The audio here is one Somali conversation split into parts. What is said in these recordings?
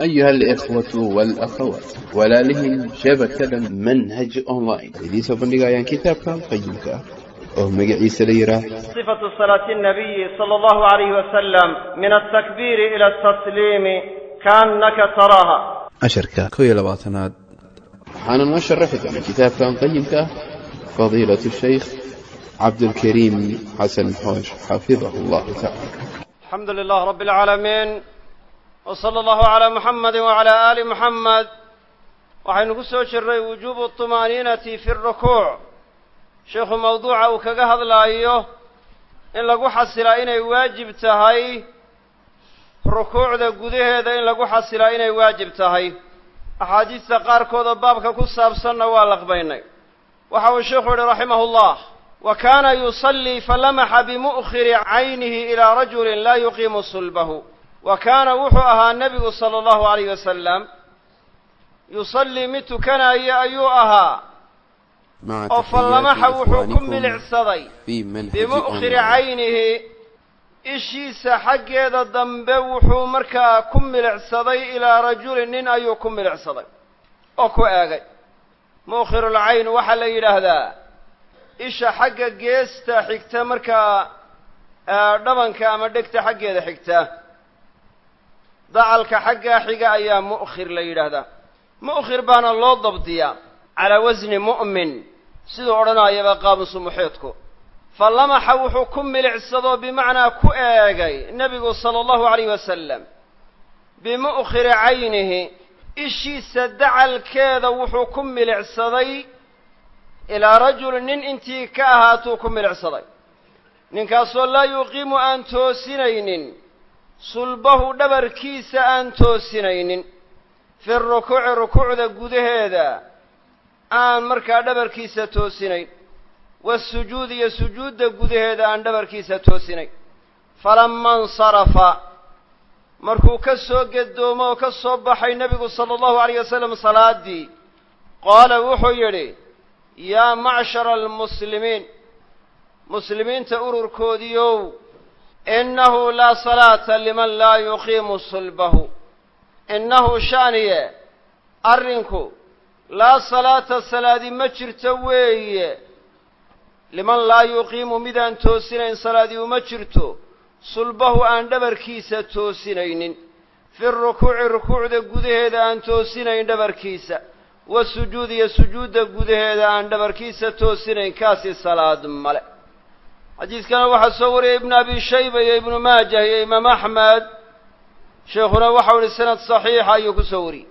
أيها الإخوة والأخوات walaalihii shabakada manhaj online idiin soo bandhigayaan kitaabkan qayimka ah oo magaciisa la yidhaah صفة صلاة النبي صلى الله عليه وسلم من التكبير إلى التسليم كأنك تراها casharka kow iyo labaatanaad waxaana noo sharaxi doona kitaabkan qayimka ah fadiilatu shaykh cabdulkariim xasan xoosh xafidahu allahu tacala الحمد لله رب العالمين wsala allahu calaa muxamadi wacalaa aali muxamed waxaynu ku soo jirnay wujuubu tuma'niinati fi rukuuc sheikhu mawduuca uu kaga hadlaayo in lagu xasilaa inay waajib tahay rukuucda gudaheeda in lagu xasilaa inay waajib tahay. Axaadiista qaarkood oo baabka ku saabsanna waa laqbaynay. Waxa uu sheikhu yihi raximahu llah wa kaana yusallii falamaxa bimu'khiri caynihi ilaa rajulin laa yuqiimu sulbahu wa kaana wuxuu ahaa nebigu sala allahu alayh wasalam yusallii mid tukanaya ayuu ahaa. Oo fallamaxa wuxuu ku milicsaday bimu'khiri caynihi. Ishiisa xaggeeda dambe wuxuu markaa ku milicsaday ilaa rajulin nin ayuu ku milicsaday oo ku eegay. Mu'khirulcayn waxaa la yidhaahdaa isha xagga geesta xigta markaa dhabanka ama dhegta xaggeeda xigta dacalka xaggaa xiga ayaa mu'khir la yidhaahdaa. Mu'khir baana loo dabdiyaa calaa wasni mu'min siduu odhanayaba qaamusu muxiidku fallamaxa wuxuu ku milicsadoo bimacnaa ku eegay nebigu sala allahu alayh wasalam bimu'khiri caynihi ishiisa dacalkeeda wuxuu ku milicsaday ilaa rajulin nin intii ka ahaatuu ku milicsaday. Ninkaasoo laa yuqiimu aan toosinaynin sulbahu dhabarkiisa aan toosinaynin fi rukuuci rukuucda gudaheeda aan markaa dhabarkiisa toosinayn waasujuud iyo sujuudda gudaheeda aan dhabarkiisa toosinayn falama insarafa markuu ka soo gedoomo oo ka soo baxay nebigu sala allahu alayh wasalam salaaddii qaala wuxuu yidhi yaa macshara almuslimiin muslimiinta ururkoodiiow innahu laa salaata liman laa yuqiimu sulbahu innahu sha'niye arrinku laa salaata salaadi ma jirto weeye liman laa yuqiimu midaan toosinayn salaadii uma jirto sulbahu aan dhabarkiisa toosinaynin fi rukuuci rukuucda gudaheeda aan toosinayn dhabarkiisa wasujuud iyo sujuudda gudaheeda aan dhabarkiisa toosinayn kaasi salaad male xadiidkana waxaa soo wariyay ibnu abi shayba iyo ibnu maajah iyo imaam axmed. Sheekhuna waxau ihi sanad saxiixa ayuu ku soo wariyey.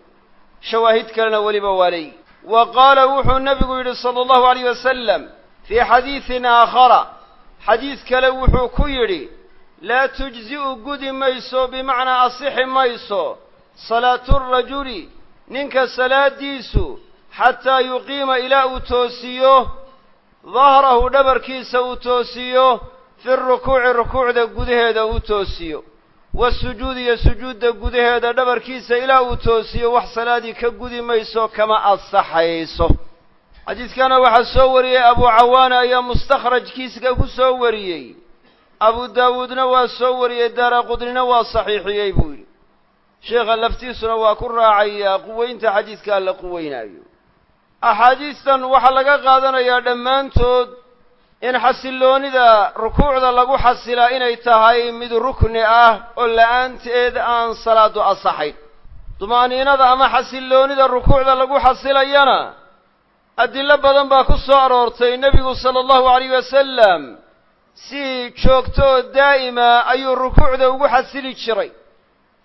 Shawaahid kalena weliba waa leeyi wa qaala wuxuu nebigu yidhi sala allahu alayh wasalam fii xadiidin aakhara. Xadiid kale wuxuu ku yidhi laa tujzi'u gudi mayso bimacnaa asixi mayso. Salaatu rajuli ninka salaadiisu xataa yuqiima ilaa uu toosiyo dahrahu dhabarkiisa uu toosiyo fi rukuuci rukuucda gudaheeda uu toosiyo. Wasujuud iyo sujuudda gudaheeda dhabarkiisa ilaa uu toosiyo wax salaadii ka gudi mayso kama ansaxayso. Xadiidkana waxaa soo wariyey abu cawaana ayaa mustakhrajkiiska ku soo wariyey. Abu daawuudna waa soo wariyey daara qudnina waa saxiixiyey buu yidhi. Sheekha laftiisuna waa ku raacayaa quweynta xadiidkaa la quweynaayo axaadiistan waxaa laga qaadanayaa dhammaantood in xasilloonida rukuucda lagu xasilaa inay tahay mid rukni ah oo la'aanteed aan salaadu asaxayn. Dumaaniinada ama xasilloonida rukuucda lagu xasilayana adillo badan baa ku soo aroortay nebigu sala allahu alayh wasalam si joogto oo daa'ima ayuu rukuucda ugu xasili jiray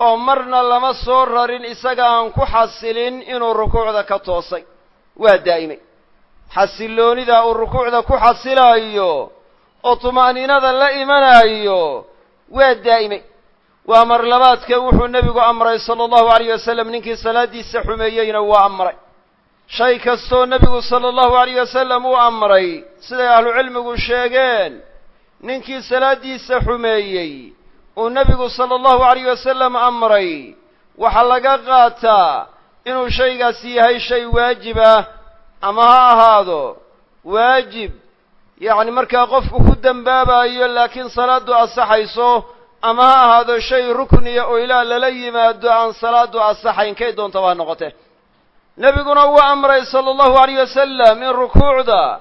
oo marna lama soo rarin isaga aan ku xasilin inuu rukuucda ka toosay waa daa'imay. Xasilloonida uu rukuucda ku xasilaayo oo tuma'niinada la imanaayo waa daa'imay. Waa marlabaadka wuxuu nebigu amray sala allahu alayh wasalam ninkii salaaddiisa xumeeyeyna waa amray. Shay kastoo nebigu sala allahu alayh wasalam uu amray siday ahlucilmigu sheegeen ninkii salaaddiisa xumeeyey uu nebigu sala allahu alayh wasalam amray waxaa laga qaataa inuu shaygaasi yahay shay waajib ah ama ha ahaado waajib. Yacni markaa qofku ku dembaabayo laakiin salaaddu ansaxayso ama ha ahaado shay rukniya oo ilaah lala yimaado aan salaadu asaxayn kay doontaba ha noqotee. Nebiguna wuu amray sala allahu alayh wasalam in rukuucda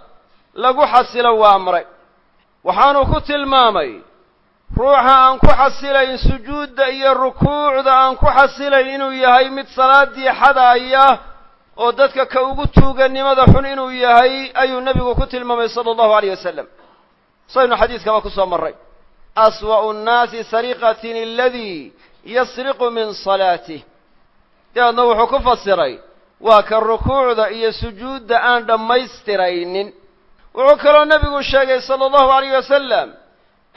lagu xasilo waa amray. Waxaanu ku tilmaamay ruuxa aan ku xasilayn sujuudda iyo rukuucda aan ku xasilayn inuu yahay mid salaaddii xadaaya oo dadka ka ugu tuugannimada xun inuu yahay ayuu nebigu ku tilmaamay sala allahu alayh wasalam saynu xadiiskaba ku soo marray. Aswa'u nnaasi sariqatin aladii yasriqu min salaatih dabeedna wuxuu ku fasiray waa ka rukuucda iyo sujuudda aan dhammaystiraynin wuxuu kaloo nebigu sheegay sala allahu alayh wasalam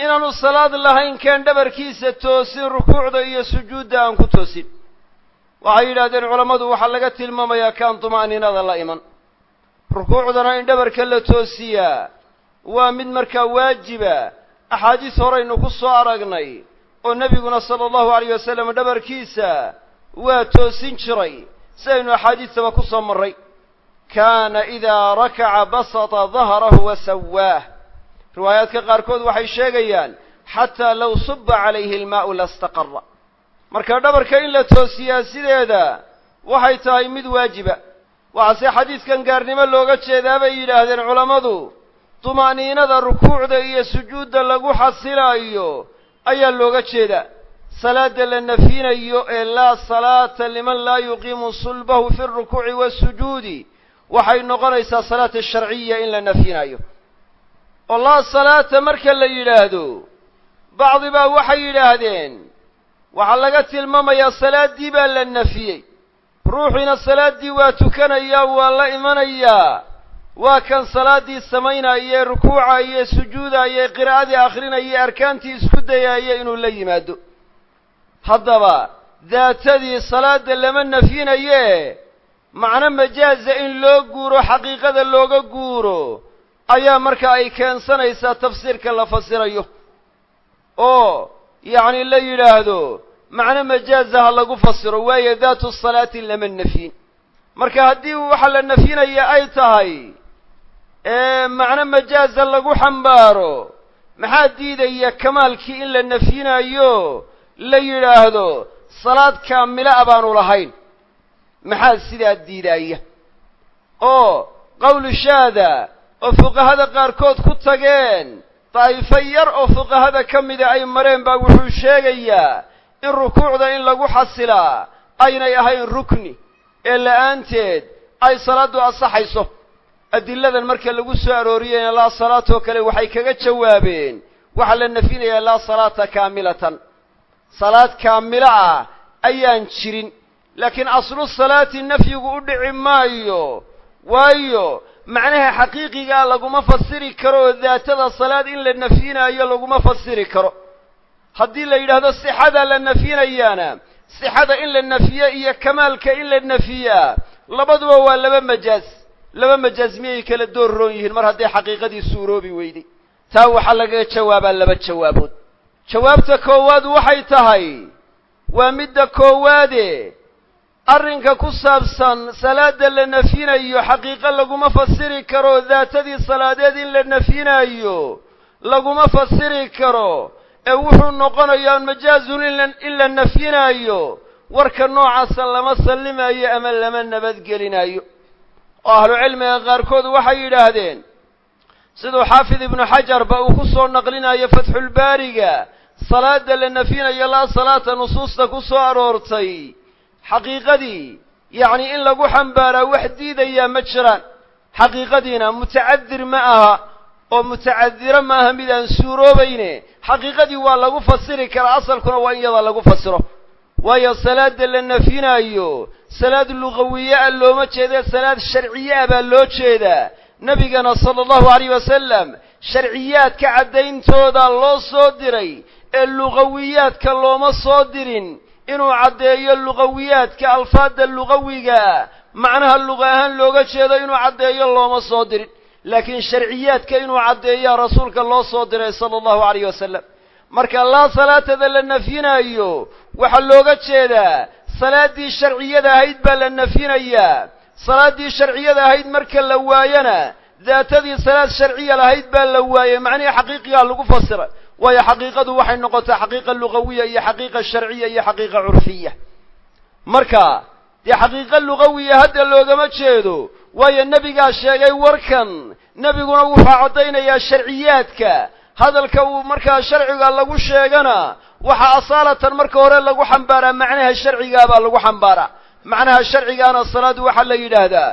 inaanu salaad lahayn keen dhabarkiisa toosin rukuucda iyo sujuudda aan ku toosin. Waxay yidhahdeen culammadu waxaa laga tilmaamayaa kaan tuma'niinada la iman. Rukuucdana in dhabarka la toosiyaa waa mid markaa waajiba. Axaadiis horaynu ku soo aragnay oo nebiguna sala allahu alayh wasalam dhabarkiisa waa toosin jiray sidaynu axaadiistaba ku soo marray. Kaana idaa rakaca basata dahrahu wa sawaah riwaayaadka qaarkood waxay sheegayaan xataa low suba calayhi almaa'u lastaqara marka dhabarka in la toosiyaa sideeda waxay tahay mid waajiba. Waxaase xadiidkan gaarnimo looga jeedaa bay yidhaahdeen culammadu tuma'niinada rukuucda iyo sujuudda lagu xasilaayo ayaa looga jeedaa. Salaadda la nafinayo ee laa salaata liman laa yuqiimu sulbahu fi alrukuuci waasujuudi waxay noqonaysaa salaata sharciya in la nafyinayo oo laa salaata marka la yidhaahdo. Bacdi baa waxay yidhaahdeen waxaa laga tilmaamayaa salaaddii baa la nafiyey. Ruuxiina salaaddii waa tukanayaa waa la imanayaa waa kan salaaddii samaynaaye rukuucaye sujuudaye qiraa'adii akhrinaye arkaantii isku dayaaya inuu la yimaado. Haddaba daatadii salaadda lama nafyinaye macno majaaza in loo guuro xaqiiqada looga guuro ayaa marka ay keensanaysaa tafsiirka la fasirayo. Oo yacni la yidhaahdo macno majaaza ha lagu fasiro waayo daatu salaati lama nafyin. Marka haddii waxa la nafyinaya ay tahay macno majaaza lagu xambaaro maxaa diidaya kamaalkii in la nafyinayo la yidhaahdo salaad kaamila a baanu lahayn. Maxaa sidaa diidaaya oo qowlu shaada oo fuqahada qaarkood ku tageen. Daa'ifo yar oo fuqahada ka mida ay mareen baa wuxuu sheegayaa in rukuucda in lagu xasilaa aynay ahayn rukni ee la'aanteed ay salaaddu ansaxayso. Adiladan marka lagu soo arooriyeyna laa salaatoo kale waxay kaga jawaabeen waxaa la nafinayaa laa salaata kaamilatan. Salaad kaamilo ah ayaan jirin laakiin aslu salaati nafyigu u dhici maayo waayo macnaha xaqiiqigaa laguma fasiri karo oo daatada salaad in la nafyinaayo laguma fasiri karo. Haddii la yidhaahdo sixada la nafyinayaana sixada in la nafiyo iyo kamaalka in la nafiyaa labaduba waa laba majaaz laba majaaz miyay kala door roon yihiin? Mar hadday xaqiiqadii suuroobi weyday. Taa waxaa lagaga jawaabaa laba jawaabood. Jawaabta koowaad waxay tahay waa midda koowaade arrinka ku saabsan salaadda la nafyinayo xaqiiqo laguma fasiri karo daatadii salaadeed in la nafyinayo laguma fasiri karo ee wuxuu noqonayaa majaazun in la nafyinaayo warka noocaasa lama sallimayo ama lama nabadgelinayo oo ahlucilmiga qaarkood waxay yidhaahdeen siduu xaafid ibnu xajar ba uu ku soo naqlinayo fatxulbaariga salaada la nafyinayo laa salaata nusuusta ku soo aroortay xaqiiqadii yacni in lagu xambaaraa wax diidayaa ma jiraan. Xaqiiqadiina mutacadir ma aha oo mutacadiro ma aha mid aan suuroobayne. Xaqiiqadii waa lagu fasiri karaa asalkuna waa in yada lagu fasiro. Waayo salaada la nafyinaayo salaad lugawiye ah looma jeeda salaad sharciye ah baa loo jeedaa. Nebigana sala allahu alayh wasalam sharciyaadka caddayntooda loo soo diray ee lugawiyaadka looma soo dirin inuu caddeeyo lugawiyaadka alfaadda lugawiga macnaha luqa ahaan looga jeedo inuu caddeeyo looma soo dirin. Laakiin sharciyaadka inuu caddeeyaa rasuulka loo soo diray sala allahu alayh wasalam marka laa salaatada la nafyinaayo waxaa looga jeedaa salaaddii sharciyada ahayd baa la nafyinayaa salaaddii sharciyada ahayd marka la waayana daatadii salaad sharciya lahayd baa la waayey macnihii xaqiiqigaa lagu fasiray waayo xaqiiqadu waxay noqotaa xaqiiqa lugawiya iyo xaqiiqa sharciya iyo xaqiiqa curfiya marka dee xaqiiqa lugawiya hadda loogama jeedo waayo nebigaa sheegay warkan nebiguna wuxuu caddaynayaa sharciyaadka. Hadalka uu markaa sharciga lagu sheegana waxaa asaalatan marka hore lagu xambaaraa macnaha sharcigaabaa lagu xambaaraa. Macnaha sharcigaana salaadu waxaa la yidhaahdaa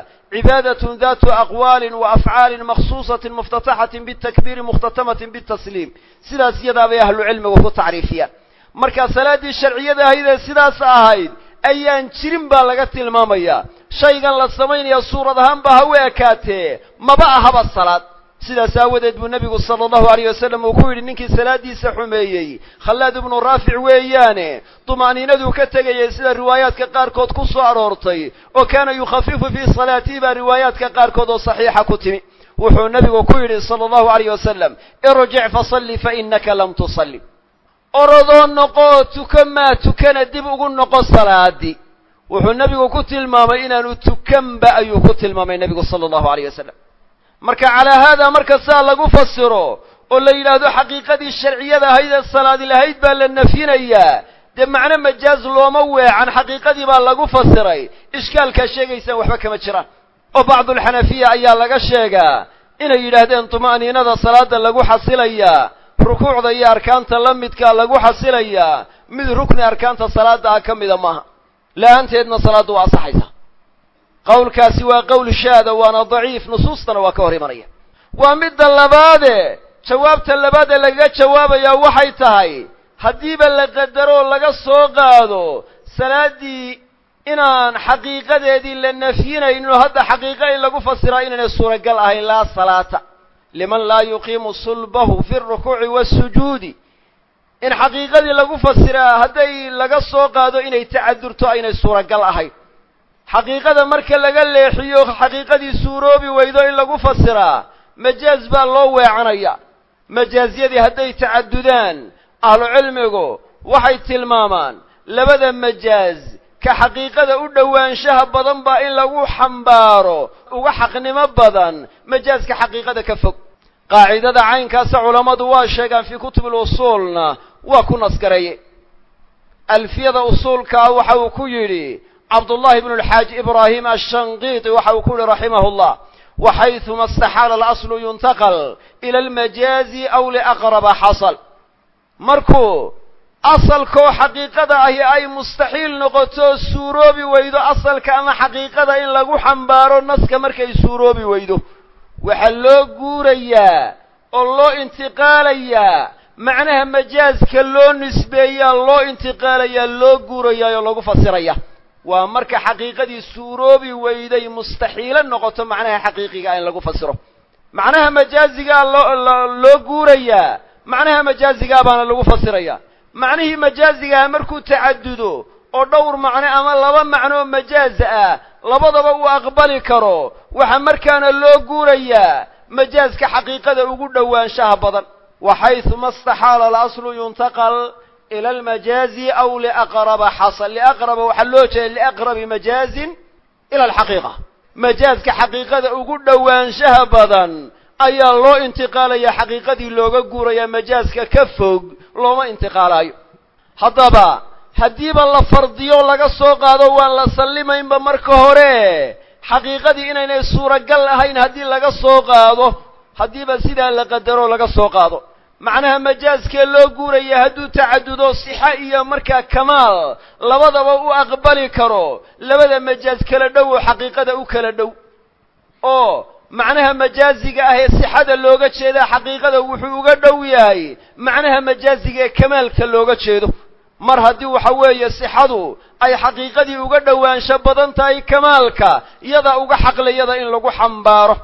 datu aqwaalin wa afcaalin makhsuusatin muftataxatin bitakbiiri mukhtatamatin bitasliim sidaas iyadaabay ahlucilmigu ku tacriifiyaan marka salaaddii sharciyada ahaydee sidaas ahayd ayaan jirin baa laga tilmaamayaa shaygan la samaynaya suurad ahaanba ha u ekaatee maba ahaba salaad sidaas aawadeed buu nebigu sala allahu alayh wasalam uu ku yidhi ninkii salaaddiisa xumeeyey. Khallaad ibnu raafic weeyaane tuma'niinaduu ka tegayay sida riwaayaadka qaarkood ku soo aroortay oo kaana yukhafifu fii salaatihi baa riwaayaadka qaarkood oo saxiixa ku timi. Wuxuu nebigu ku yidhi sala allahu alayh wasalam irjic fasalli fa innaka lam tusalli. Orodoo noqoo tuka maa tukana dib ugu noqo salaadii wuxuu nebigu ku tilmaamay inaanu tukanba ayuu ku tilmaamay nebigu sala allahu alayh wasalam marka calaa haada marka saa lagu fasiro oo la yidhaahdo xaqiiqadii sharciyada ahayd ee salaadi lahayd baa la nafyinayaa dee macno majaaz looma weecan xaqiiqadii baa lagu fasiray. Ishkaalkaa sheegaysaan waxba kama jiraan. Oo bacdulxanafiya ayaa laga sheegaa inay yidhaahdeen tuma'niinada salaada lagu xasilayaa rukuucda iyo arkaanta la midkaa lagu xasilayaa mid rukni arkaanta salaada ah ka mida maaha. La'aanteedna salaaddu waa asaxaysa qowlkaasi waa qowl shaada waana daciif nusuustana waa ka hor imanaya. Waa midda labaade jawaabta labaad ee lagaga jawaabayaa waxay tahay haddiiba la qadaroo laga soo qaado salaaddii inaan xaqiiqadeedii la nafyinaynin oo hadda xaqiiqa in lagu fasiraa inaynay suuragal ahayn laa salaata. Liman laa yuqiimu sulbahu fi rukuuci waasujuudi in xaqiiqadii lagu fasiraa hadday laga soo qaado inay tacadurto aynay suuragal ahayn xaqiiqada marka laga leexiyo xaqiiqadii suuroobi weydo in lagu fasiraa majaaz baa loo weecanaya. Majaazyadii hadday tacadudaan ahlucilmigu waxay tilmaamaan labada majaaz ka xaqiiqada u dhowaanshaha badan baa in lagu xambaaro uga xaqnimo badan majaaska xaqiiqada ka fog. Qaacidada caynkaasa culammadu waa sheegaan fii kutubi lusuulna waa ku nasgareeye alfiyada usuulkaa waxa uu ku yidhi cabdullahi bnu lxaaj ibraahim ashanqiiti waxa uu ku yihi raximahu llah waxayثuma اstaxaala alaslu yuntaqal ila almajaazi aw liaqraba xasal markuu asalkoo xaqiiqada ahi ay mustaxiil noqoto suuroobi weydo asalka ama xaqiiqada in lagu xambaaro naska markay suuroobi weydo. Waxaa loo guurayaa oo loo intiqaalayaa macnaha majaaska loo nisbeeyaa loo intiqaalayaa loo guurayaa oo lagu fasiraya waa marka xaqiiqadii suuroobi weyday mustaxiilo noqoto macnaha xaqiiqiga in lagu fasiro. Macnaha majaazigaa loo guurayaa macnaha majaazigaa baana lagu fasiraya. Macnihii majaazigaha markuu tacadudo oo dhowr macno ama laba macnoo majaaz ah labadaba uu aqbali karo. Waxaa markaana loo guurayaa majaaska xaqiiqada ugu dhowaanshaha badan. Waxayثuma اstaxaala alaslu yuntaqal ila almajaazi aw liaqraba xasal liaqraba waxaa loo jeeda liaqrabi majaazin ila alxaqiiqa majaaska xaqiiqada ugu dhowaanshaha badan ayaa loo intiqaalaya xaqiiqadii looga guurayaa majaaska ka fog looma intiqaalaayo haddaba haddiiba la fardiyo laga soo qaado waan la sallimaynba marka hore xaqiiqadii inaynay suuragal ahayn haddii laga soo qaado haddiiba sidaa la qadaro laga soo qaado macnaha majaaskee loo guuraya hadduu tacadudo sixa iyo markaa kamaal labadaba u aqbali karo labada majaaz kala dhow oo xaqiiqada u kala dhow. Oo macnaha majaaziga ah ee sixada looga jeedaa xaqiiqada wuxuu uga dhow yahay macnaha majaaziga ee kamaalka looga jeedo. Mar haddii waxa weeye sixadu ay xaqiiqadii uga dhowaansho badan tahay kamaalka iyadaa uga xaqlayada in lagu xambaaro.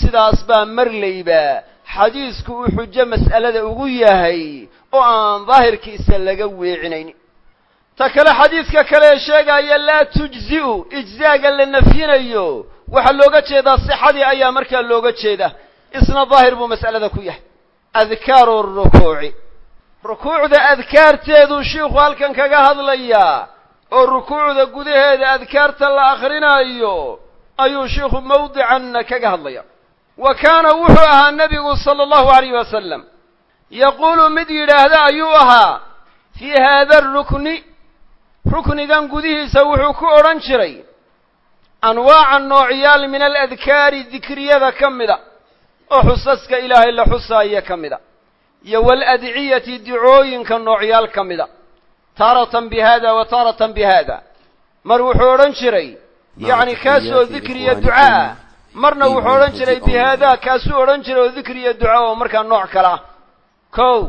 Sidaas baa marlayba xadiisku uu xujo mas'alada ugu yahay oo aan daahirkiisa laga weecinaynin ta kale xadiidka kale ee sheegaya laa tujzi'u ijzaaga la nafyinayo. Waxaa looga jeedaa sixadii ayaa markaa looga jeeda isna daahir buu mas'alada ku yahay. Adkaaru rukuuci. Rukuucda adkaarteeduu shiikhu halkan kaga hadlayaa oo rukuucda gudaheeda adkaarta la akrinaayo ayuu shiikhu mawdicanna kaga hadlaya wa kaana wuxuu ahaa nebigu sala allahu alayh wasalam yaquulu mid yidhaahda ayuu ahaa fii haada arukni ruknigan gudihiisa wuxuu ku odhan jiray anwaaca noocyaal min aladkaari dikriyada ka mida oo xusaska ilaahay la xusaaya ka mida iyo waaladciyati dicooyinka noocyaal ka mida taaratan bi hada wa taaratan bi mar wuxuu odhan jiray yacni kaasoo dikriya ducaah marna wuxuu odhan jiray bi haadaa kaasuu odhan jiray oo dikriya duca oo markaa nooc kale ah. Kow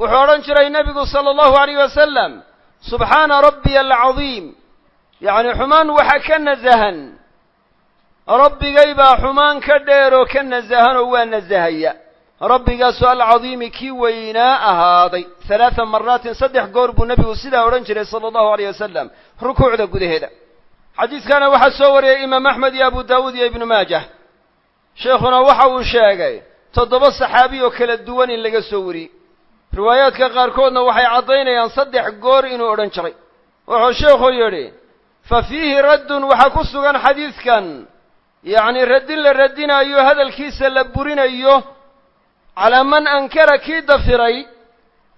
wuxuu odhan jiray nebigu sala allahu alayh wasalam subxaana rabbiya alcadiim yacni xumaan waxa ka nasahan rabbigay baa xumaan ka dheer oo ka nasahan oo waa nasahaya rabbigaasu alcadiimi kii weynaa ahaaday. Halaata maraatin saddex goor buu nebigu sidaa odhan jiray sala allahu alayh wasalam rukuucda gudaheeda xadiidkana waxaa soo wariyey imaam axmed iyo abu daawuud iyo ibnu maajah sheekhuna waxa uu sheegay toddoba saxaabi oo kala duwan in laga soo wariyey riwaayaadka qaarkoodna waxay caddaynayaan saddex goor inuu odhan jiray. Wuxuu sheekhu yidhi fa fiihi raddun waxaa ku sugan xadiidkan yacni radin la radinayo hadalkiisa la burinayo calaa man ankara kii dafiray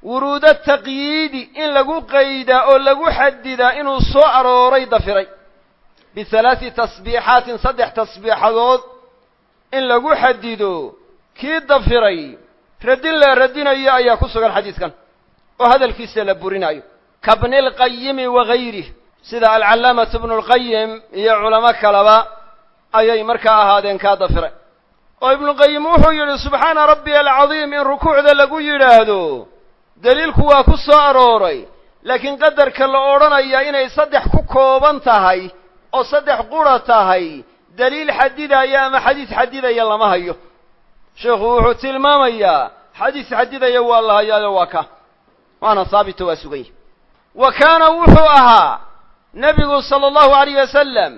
wuruuda taqyiidi in lagu qaydaa oo lagu xadidaa inuu soo arooray dafiray bihalaati tasbiixaatin saddex tasbiixadood in lagu xadido kii dafiray radin la radinayo ayaa ku sugan xadiidkan oo hadalkiisa la burinayo kabni lqayimi wagayrih sida alcallaamatu bnu lqayim iyo culamo kaleba ayay markaa ahaadeen kaa dafiray oo ibnuqayim wuxuu yidhi subxaana rabbiya alcadiim in rukuucda lagu yidhaahdo deliilku waa ku soo arooray laakiin qadarka la odhanaya inay saddex ku kooban tahay oo saddex qura tahay deliil xadidaya ama xadiis xadidaya lama hayo. Sheekhu wuxuu tilmaamayaa xadiis xadidaya waa la hayaayo waa ka. Waana haabito waa sugan yahy wa kaana wuxuu ahaa nebigu sala allahu alayh wasalam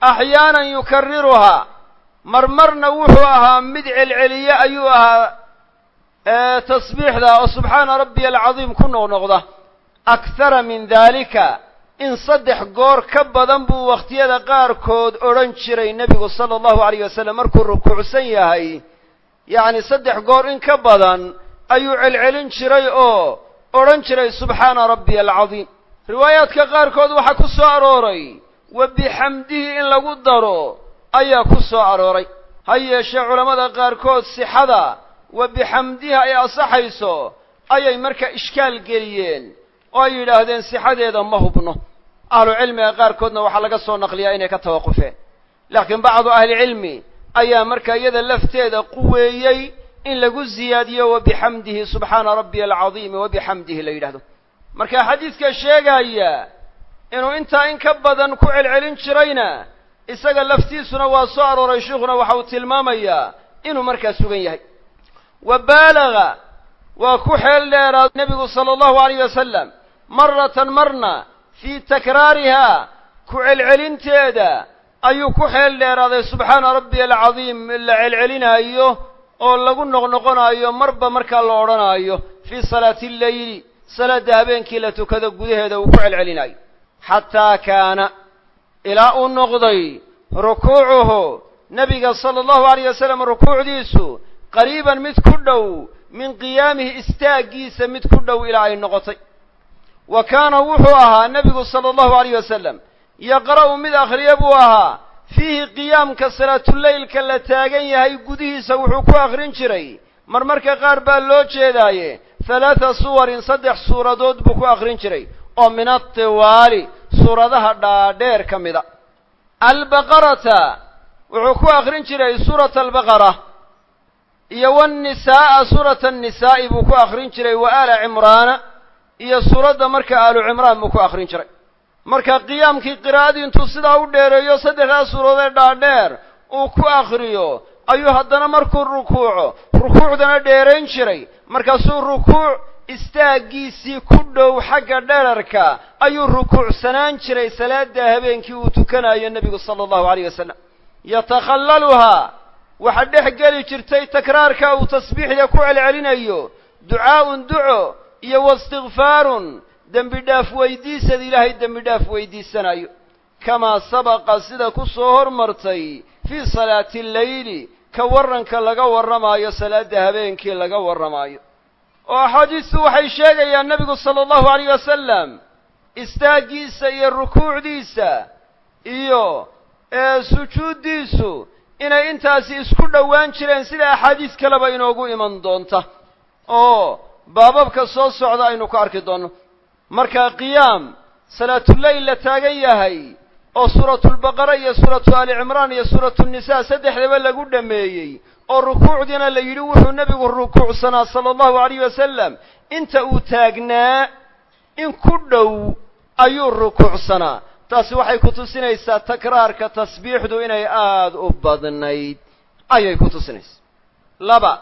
axyaanan yukariruhaa marmarna wuxuu ahaa mid celceliye ayuu ahaa tasbiixda oo subxaana rabbiya alcadiim ku noqnoqda. Akhara min daalika in saddex goor ka badan buu wakhtiyada qaarkood odhan jiray nebigu sala allahu alayh wasalam markuu rukuucsan yahay yacni saddex goor in ka badan ayuu celcelin jiray oo odhan jiray subxaana rabbiya alcadiim. Riwaayaadka qaarkood waxaa ku soo arooray wa bixamdihi in lagu daro ayaa ku soo arooray. Ha yeeshee culammada qaarkood sixada wa bixamdihi ay asaxayso ayay marka ishkaal geliyeen oo ay yidhaahdeen sixadeeda ma hubno. Ahlucilmiga qaarkoodna waxaa laga soo naqliyaa inay ka tawaqufeen. Laakiin bacdu ahlicilmi ayaa marka iyada lafteeda quweeyey in lagu ziyaadiyo wa bixamdihi subxaana rabbiya alcadiimi wa bixamdihi la yidhahdo marka xadiidka sheegaya inuu intaa in ka badan ku celcelin jirayna isaga laftiisuna waa soo arooray sheikhuna waxa uu tilmaamayaa inuu markaa sugan yahay. Wa baalaga waa ku xeel dheeraad nebigu sala allahu alayh wasalam maratan marna fii takraarihaa ku celcelinteeda ayuu ku xeel dheeraaday. Subxaana rabbiya alcadiim la celcelinaayo oo lagu noqnoqonaayo marba markaa la odhanaayo fii salaati alleyli salaadda habeenkii la tukado gudaheeda uu ku celcelinaayo. Xataa kaana ilaa uu noqday rukuucuhu nebiga sala allahu alayh wasalam rukuucdiisu qariiban mid ku dhow min qiyaamihi istaaggiisa mid ku dhow ilaa ay noqotay wa kaana wuxuu ahaa nebigu sala allahu alayh wasalam yaqra'u mid akhriya buu ahaa fiihi qiyaamka salaatuleylka la taagan yahay gudihiisa wuxuu ku akhrin jiray. Marmarka qaar baa loo jeedaaye halaata suwarin saddex suuradood buu ku akhrin jiray. Oo min atiwaali suuradaha dhaadheer ka mida albaqarata wuxuu ku akhrin jiray suurata albaqara. Iyo wannisaa'a suurata annisaa'i buu ku akhrin jiray wa aala cimraana iyo suuradda marka aalu cimraan buu ku akhrin jiray. Marka qiyaamkii qiraa'adii intuu sidaa u dheereeyo saddexdaa suuradood ee dhaadheer uu ku akhriyo ayuu haddana markuu rukuuco rukuucdana dheerayn jiray. Markaasuu rukuuc istaaggiisii ku dhow xagga dherarka ayuu rukuucsanaan jiray salaada habeenkii uu tukanayo nebigu sala allahu alayh wasalam yatakhallaluhaa waxaa dhex geli jirtay takraarka uu tasbiixda ku celcelinayo ducaa'un duco iyo waistikfaarun dembi dhaaf weydiisad ilaahay dembi dhaaf weydiisanayo kamaa sabaqa sida ku soo hormartay fii salaati alleyli ka warranka laga warramaayo salaadda habeenkii laga warramaayo. Oo axaadiistu waxay sheegayaan nebigu sala allahu alayh wasalam istaaggiisa iyo rukuucdiisa iyo sujuuddiisu inay intaasi isku dhowaan jireen sida axaadiis kaleba inoogu iman doonta. Oo baababka soo socda aynu ku arki doonno. Marka qiyaam salaatuleyl la taagan yahay oo suuratulbaqara iyo suuratu ali cimraan iyo suuratunisaa saddexdaba lagu dhameeyey oo rukuucdiina la yidhi wuxuu nebigu rukuucsanaa sala allahu alayh wasalam inta uu taagnaa in ku dhow ayuu rukuucsanaa taasi waxay ku tusinaysaa takraarka tasbiixdu inay aada u badnayd. Ayay ku tusinaysaa. Laba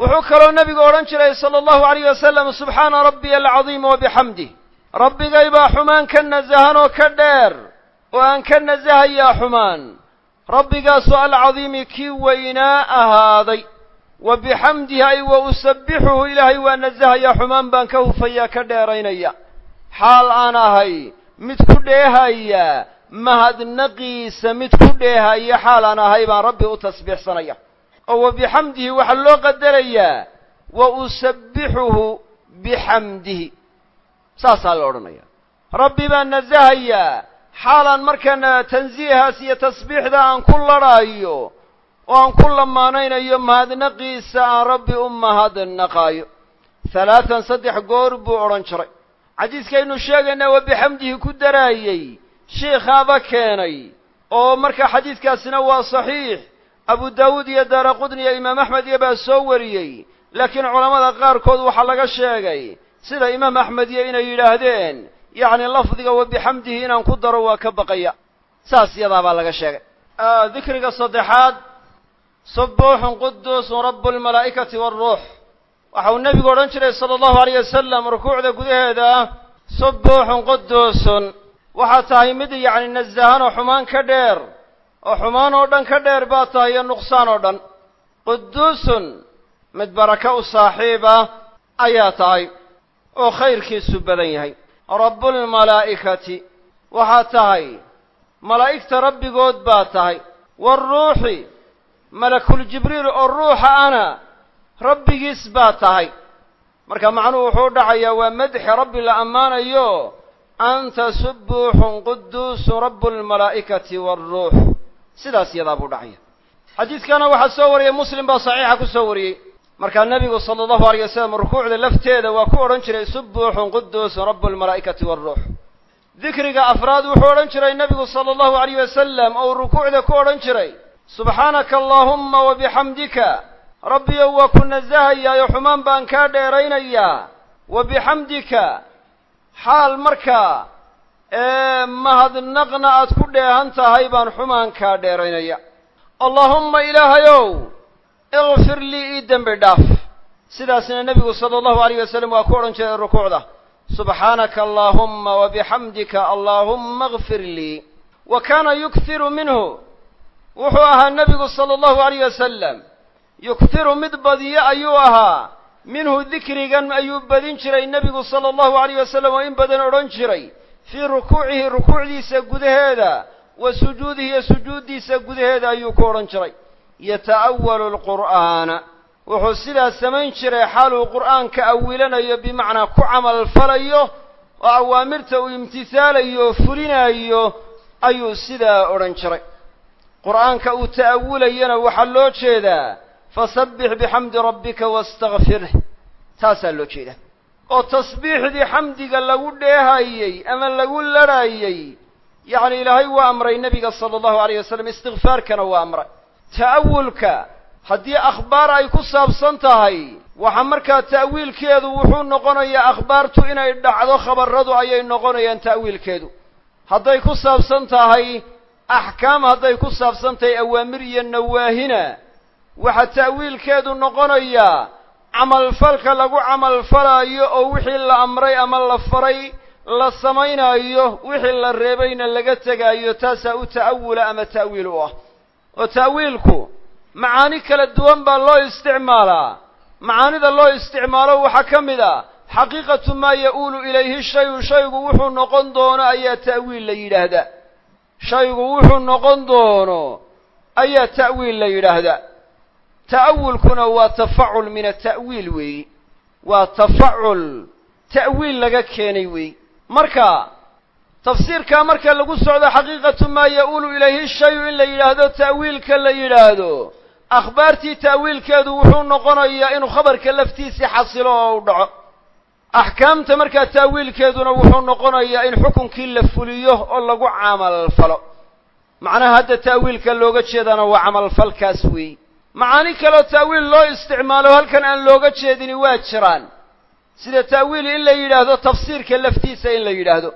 wuxuu kaloo nebigu odhan jiray sala allahu alayh wasalam subxaana rabbiya alcadiima wabixamdih rabbigay baa xumaan ka nasahan oo ka dheer oo aan ka nasahayaa xumaan. Rabbigaasoo alcadiimi kii weynaa ahaaday. Wa bixamdihi ay wa usabbixuhu ilaahay waa nasahayaa xumaan baan ka hufayaa ka dheeraynaya. Xaal aan ahay mid ku dheehaya mahadnaqiisa mid ku dheehaya xaal aan ahay baan rabbi u tasbiixsanaya oo wa bixamdihi waxaa loo qadarayaa wa usabbixuhu bixamdihi saasaa la odhanaya rabbi baan nasahayaa xaalaan markaana tansiihaas iyo tasbiixda aan ku ladhaayo oo aan ku lamaanaynayo mahadnaqiisa aan rabbi u mahadnaqaayo. Halaatan saddex goor buu odhan jiray. Xadiiskaynu sheegaynaa wa bixamdihi ku daraayey shiikhaaba keenay oo marka xadiidkaasina waa saxiix abu daawuud iyo daara qudni iyo imaam axmed iyo baa soo wariyey. Laakiin culammada qaarkood waxaa laga sheegay sida imaam axmed iyo inay yidhaahdeen yacni lafdiga wa bixamdihi inaan ku daro waa ka baqaya. Saas yadaa baa laga sheegay. Dikriga saddexaad subuuxun quduusun rabu lmalaa'ikati waaruux waxa uu nebigu odhan jiray sala allahu alayh wasalam rukuucda gudaheeda subuuxun quduusun. Waxaa tahay mid yacni nasahan oo xumaan ka dheer oo xumaan oo dhan ka dheer baa tahay iyo nuqsaan oo dhan. Quduusun mid baraka u saaxiib ah ayaa tahay oo khayrkiisu badan yahay. Rabbulmalaa'ikati waxaa tahay malaa'igta rabbigood baa tahay. Waaruuxi malakuljibriil oo ruuxa ana rabbigiis baa tahay. Marka macnuhu wuxuu dhacayaa waa madxi rabbi la ammaanayo? Anta subuuxun quduusun rabu lmalaa'ikati waaruux sidaas yadaa buu dhacaya. xadiidkana waxaa soo wariyey muslim baa saxiixa ku soo wariyey. Markaa nebigu sala allahu alayh wasalam rukuucda lafteeda waa ku odhan jiray subuuxun quduusun rabu lmalaa'ikati waaruux dikriga afraad wuxuu odhan jiray nebigu sala allahu alayh wasalam ou rukuucda ku odhan jiray subxaanaka allaahumma wa bixamdika rabbiyow waa ku nasahayaa oo xumaan baan kaa dheeraynayaa wa bixamdika xaal markaa mahadnaqna aad ku dheehan tahay baan xumaan kaa dheeraynaya. Allaahumma ilaahayow ikfir lii ii dembi dhaaf. Sidaasna nebigu sala allahu alayh wasalam waa ku odhan jiray rukuucda. Subxaanaka allaahumma wa bixamdika allaahumma ikfir lii. Wa kaana yukhiru minhu. Wuxuu ahaa nebigu sala allahu alayh wasalam yukhiru mid badiyo ayuu ahaa. Minhu dikrigan ayuu badin jiray nebigu sala allahu alayh wasalam oo in badan odhan jiray fii rukuucihi rukuucdiisa gudaheeda wa sujuudihi iyo sujuuddiisa gudaheeda ayuu ku odhan jiray yata'awalu alqur'aana wuxuu sidaas samayn jiray xaaluu qur'aanka awilanayo bimacnaa ku camal falayo oo awaamirta uu imtihaalayo oo fulinaayo ayuu sidaa odhan jiray qur'aanka uu ta'awulayana waxaa loo jeedaa fasabbix bixamdi rabbika wastakfirh taasaa loo jeedaa oo tasbiixdii xamdiga lagu dheehayey ama lagu ladhaayey yacni ilaahay waa amray nebiga sala allahu alayh wasalam istikfaarkana waa amray. Ta'awulka haddii akhbaar ay ku saabsan tahay waxa markaa ta'wiilkeedu wuxuu noqonayaa akhbaartu inay dhacdo khabarradu ayay noqonayaan ta'wiilkeedu. Hadday ku saabsan tahay axkaam hadday ku saabsan tahay awaamir iyo nawaahina waxaa ta'wiilkeedu noqonayaa camalfalka lagu camalfalaayo oo wixii la amray ama la faray la samaynaayo wixii la reebayna laga tegaayo taasaa u ta'awula ama ta'wiil u ah. Oo ta'wiilku macaani kala duwan baa loo isticmaalaa. Macaanida loo isticmaalo waxaa ka mid a xaqiiqatu maa ya-uulu ilayhi shayu shaygu wuxuu noqon doono ayaa ta'wiil la yidhaahdaa shaygu wuxuu noqon doono ayaa ta'wiil la yidhaahdaa ta'awulkuna waa tafacul min ata'wiil weeyi waa tafacul ta'wiil laga keenay weey marka tafsiirkaa marka lagu socdo xaqiiqatu maa ya-uulu ilayhi shayu in la yidhaahdo ta'wiilka la yidhaahdo akhbaartii ta'wiilkeedu wuxuu noqonayaa inuu khabarka laftiisii xasilo oo u dhaco. Axkaamta markaa ta'wiilkeeduna wuxuu noqonayaa in xukunkii la fuliyo oo lagu camalfalo. Macnaha hadda ta'wiilka looga jeedana waa camalfalkaas weey macaani kaleo ta'wiil loo isticmaalo halkan aan looga jeedini waa jiraan. Sida ta'wiil in la yidhaahdo tafsiirka laftiisa in la yidhaahdo.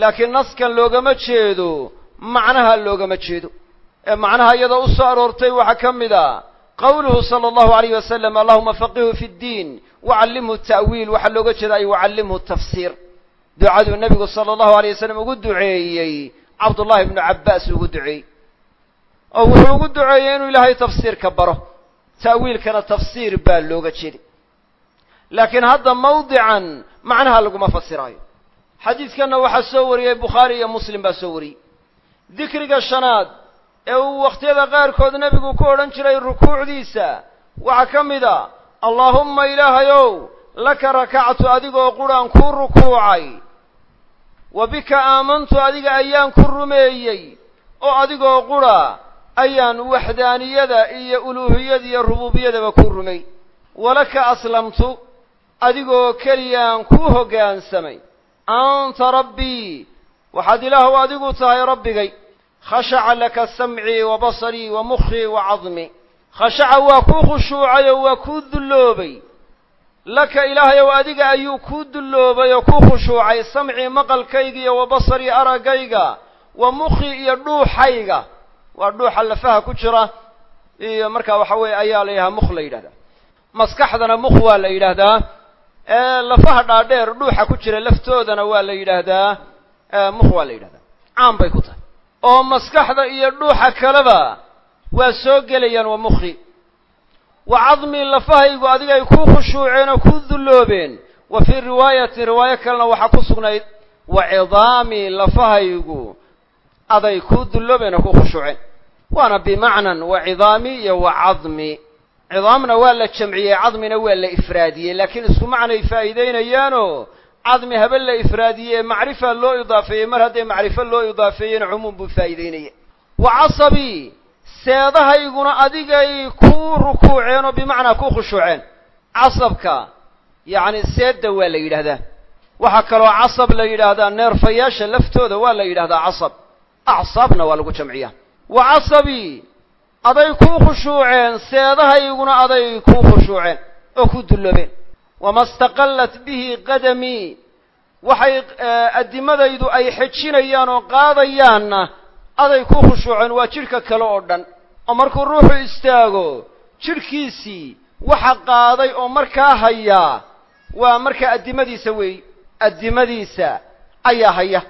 Laakiin naskan loogama jeedo macnaha loogama jeedo. Ee macnaha iyada u soo aroortay waxaa ka mid a qowluhu sala allahu alayh wasalam allahuma faqihu fi ddiin wacallimhu ta'wiil waxaa looga jeeda ay wacallimhu tafsiir. Ducaduu nebigu sala allahu alay wasalam ugu duceeyey cabdullahi ibnu cabbaas ugu duceeyey oo wuxuu ugu duceeyey inuu ilaahay tafsiirka baro. Ta'wiilkana tafsiir baa looga jeeday laakiin hadda mawdican macnaha laguma fasiraayo. Xadiidkanna waxaa soo wariyey bukhaari iyo muslim baa soo wariyey. Dikriga shanaad ee uu wakhtiyada qaarkood nebigu ku odhan jiray rukuucdiisa waxaa ka mid a allaahumma ilaahayow laka rakactu adigoo quraan kuu rukuucay wa bika aamantu adiga ayaan ku rumeeyey oo adigoo qura ayaan waxdaaniyada iyo uluuhiyada iyo rubuubiyadaba ku rumey walaka aslamtu adigoo keliyaan kuu hoggaansamay anta rabbii waxaad ilaahu adigu tahay rabbigay. Khashaca laka samcii wa basarii wa mukhii wa cadmi. Khashaca waa kuu khushuucay oo waa kuu dulloobay. Laka ilaahayow adiga ayuu kuu dulloobay oo kuu khushuucay. Samcii maqalkayga iyo wa basarii araggayga wa mukhii iyo dhuuxayga waa dhuuxa lafaha ku jira iyo markaa waxa weeye ayaa la yidhahaa mukh la yidhahdaa. Maskaxdana mukh waa la yidhaahdaa lafaha dhaadheer dhuuxa ku jira laftoodana waa la yidhaahdaa mukh waa la yidhahdaa. Caan bay ku tahay. Oo maskaxda iyo dhuuxa kaleba waa soo gelayaan waa mukhi wa cadmii lafahaygu adigay kuu khushuuceen oo kuu dulloobeen wa fii riwaayatin riwaayo kalena waxaa ku sugnayd wa cidaamii lafahaygu aday kuu dulloobeen oo kuu khushuuceen waana bimacnan wa cidaami iyo wa cadmi. Cidaamna waa la jamciyey cadmina waa la ifraadiyey laakiin isku macnay faa'iideynayaanoo cadmi habe la ifraadiyey macrifa loo idaafeeyey mar hadday macrifo loo idaafeeyena cumuum buu faa'iideynaya wa casabii seedahayguna adigay kuu rukuuceen oo bimacnaa kuu khushuuceen. Casabka yacni seedda waa la yidhaahdaa. Waxaa kaloo casab la yidhaahdaa neerfayaasha laftooda waa la yidhahdaa casab. Acsaabna waa lagu jamciyaa wa casabii aday kuu khushuuceen seedahayguna aday kuu khushuuceen oo ku dulloobeen wama staqallat bihi qadamii waxay addimadaydu ay xejinayaan oo qaadayaanna aday ku khushuuceen waa jidhka kale oo dhan. Oo markuu ruuxu istaago jidhkiisii waxa qaaday oo markaa hayaa waa markaa addimadiisa weey addimadiisa ayaa haya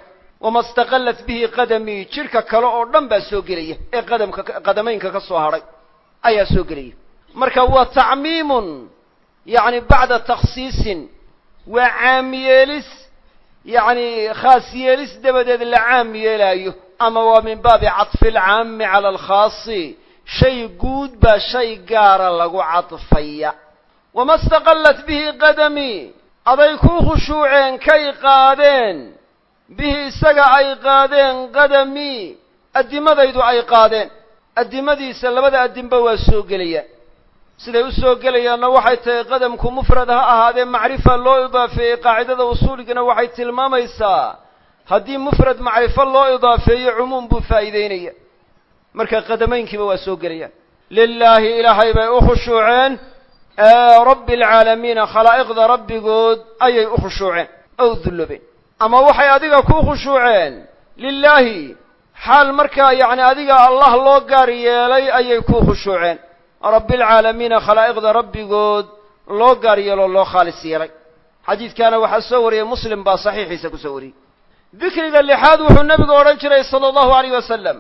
wama staqallat bihi qadamii jidhka kale oo dhan baa soo gelaya ee qadamka qadamaynka ka soo hadhay ayaa soo gelaya marka waa tacmiimun yacni bacda takhsiisin waa caam yeelis yacni khaas yeelis dabadeed la caam yeelaayo ama waa min baabi cadfi alcaami cala alkhaasi shay guud baa shay gaara lagu cadfaya wama staqallat bihi qadamii aday kuu khushuuceen kay qaadeen bihi isaga ay qaadeen qadamii addimadaydu ay qaadeen. Addimadiisa labada addinba waa soo gelayaan siday u soo gelayaanna waxay tahay qadamku mufrad ha ahaadee macrifa loo idaafeeyey qaacidada usuuligana waxay tilmaamaysaa. Haddii mufrad macrifo loo idaafeeyo cumuum buu faa'iideynaya marka qadamaynkiiba waa soo gelayaan lilaahi ilaahay bay u khushuuceen. Rabbi alcaalamiina khalaa'iqda rabbigood ayay u khushuuceen. Oo dullobeen ama waxay adiga ku khushuuceen. Lilaahi xaal markaa yacni adiga allah loo gaar yeelay ayay ku khushuuceen. Rabbialcaalamiina khalaa'iqda rabbigood loo gaar yeeloo loo khaalis yeelay. Xadiidkaana waxaa soo wariyey muslim baa saxiixiisa ku soo wariyey. Dikriga lixaad wuxuu nebigu odhan jiray sala allahu alayh wasalam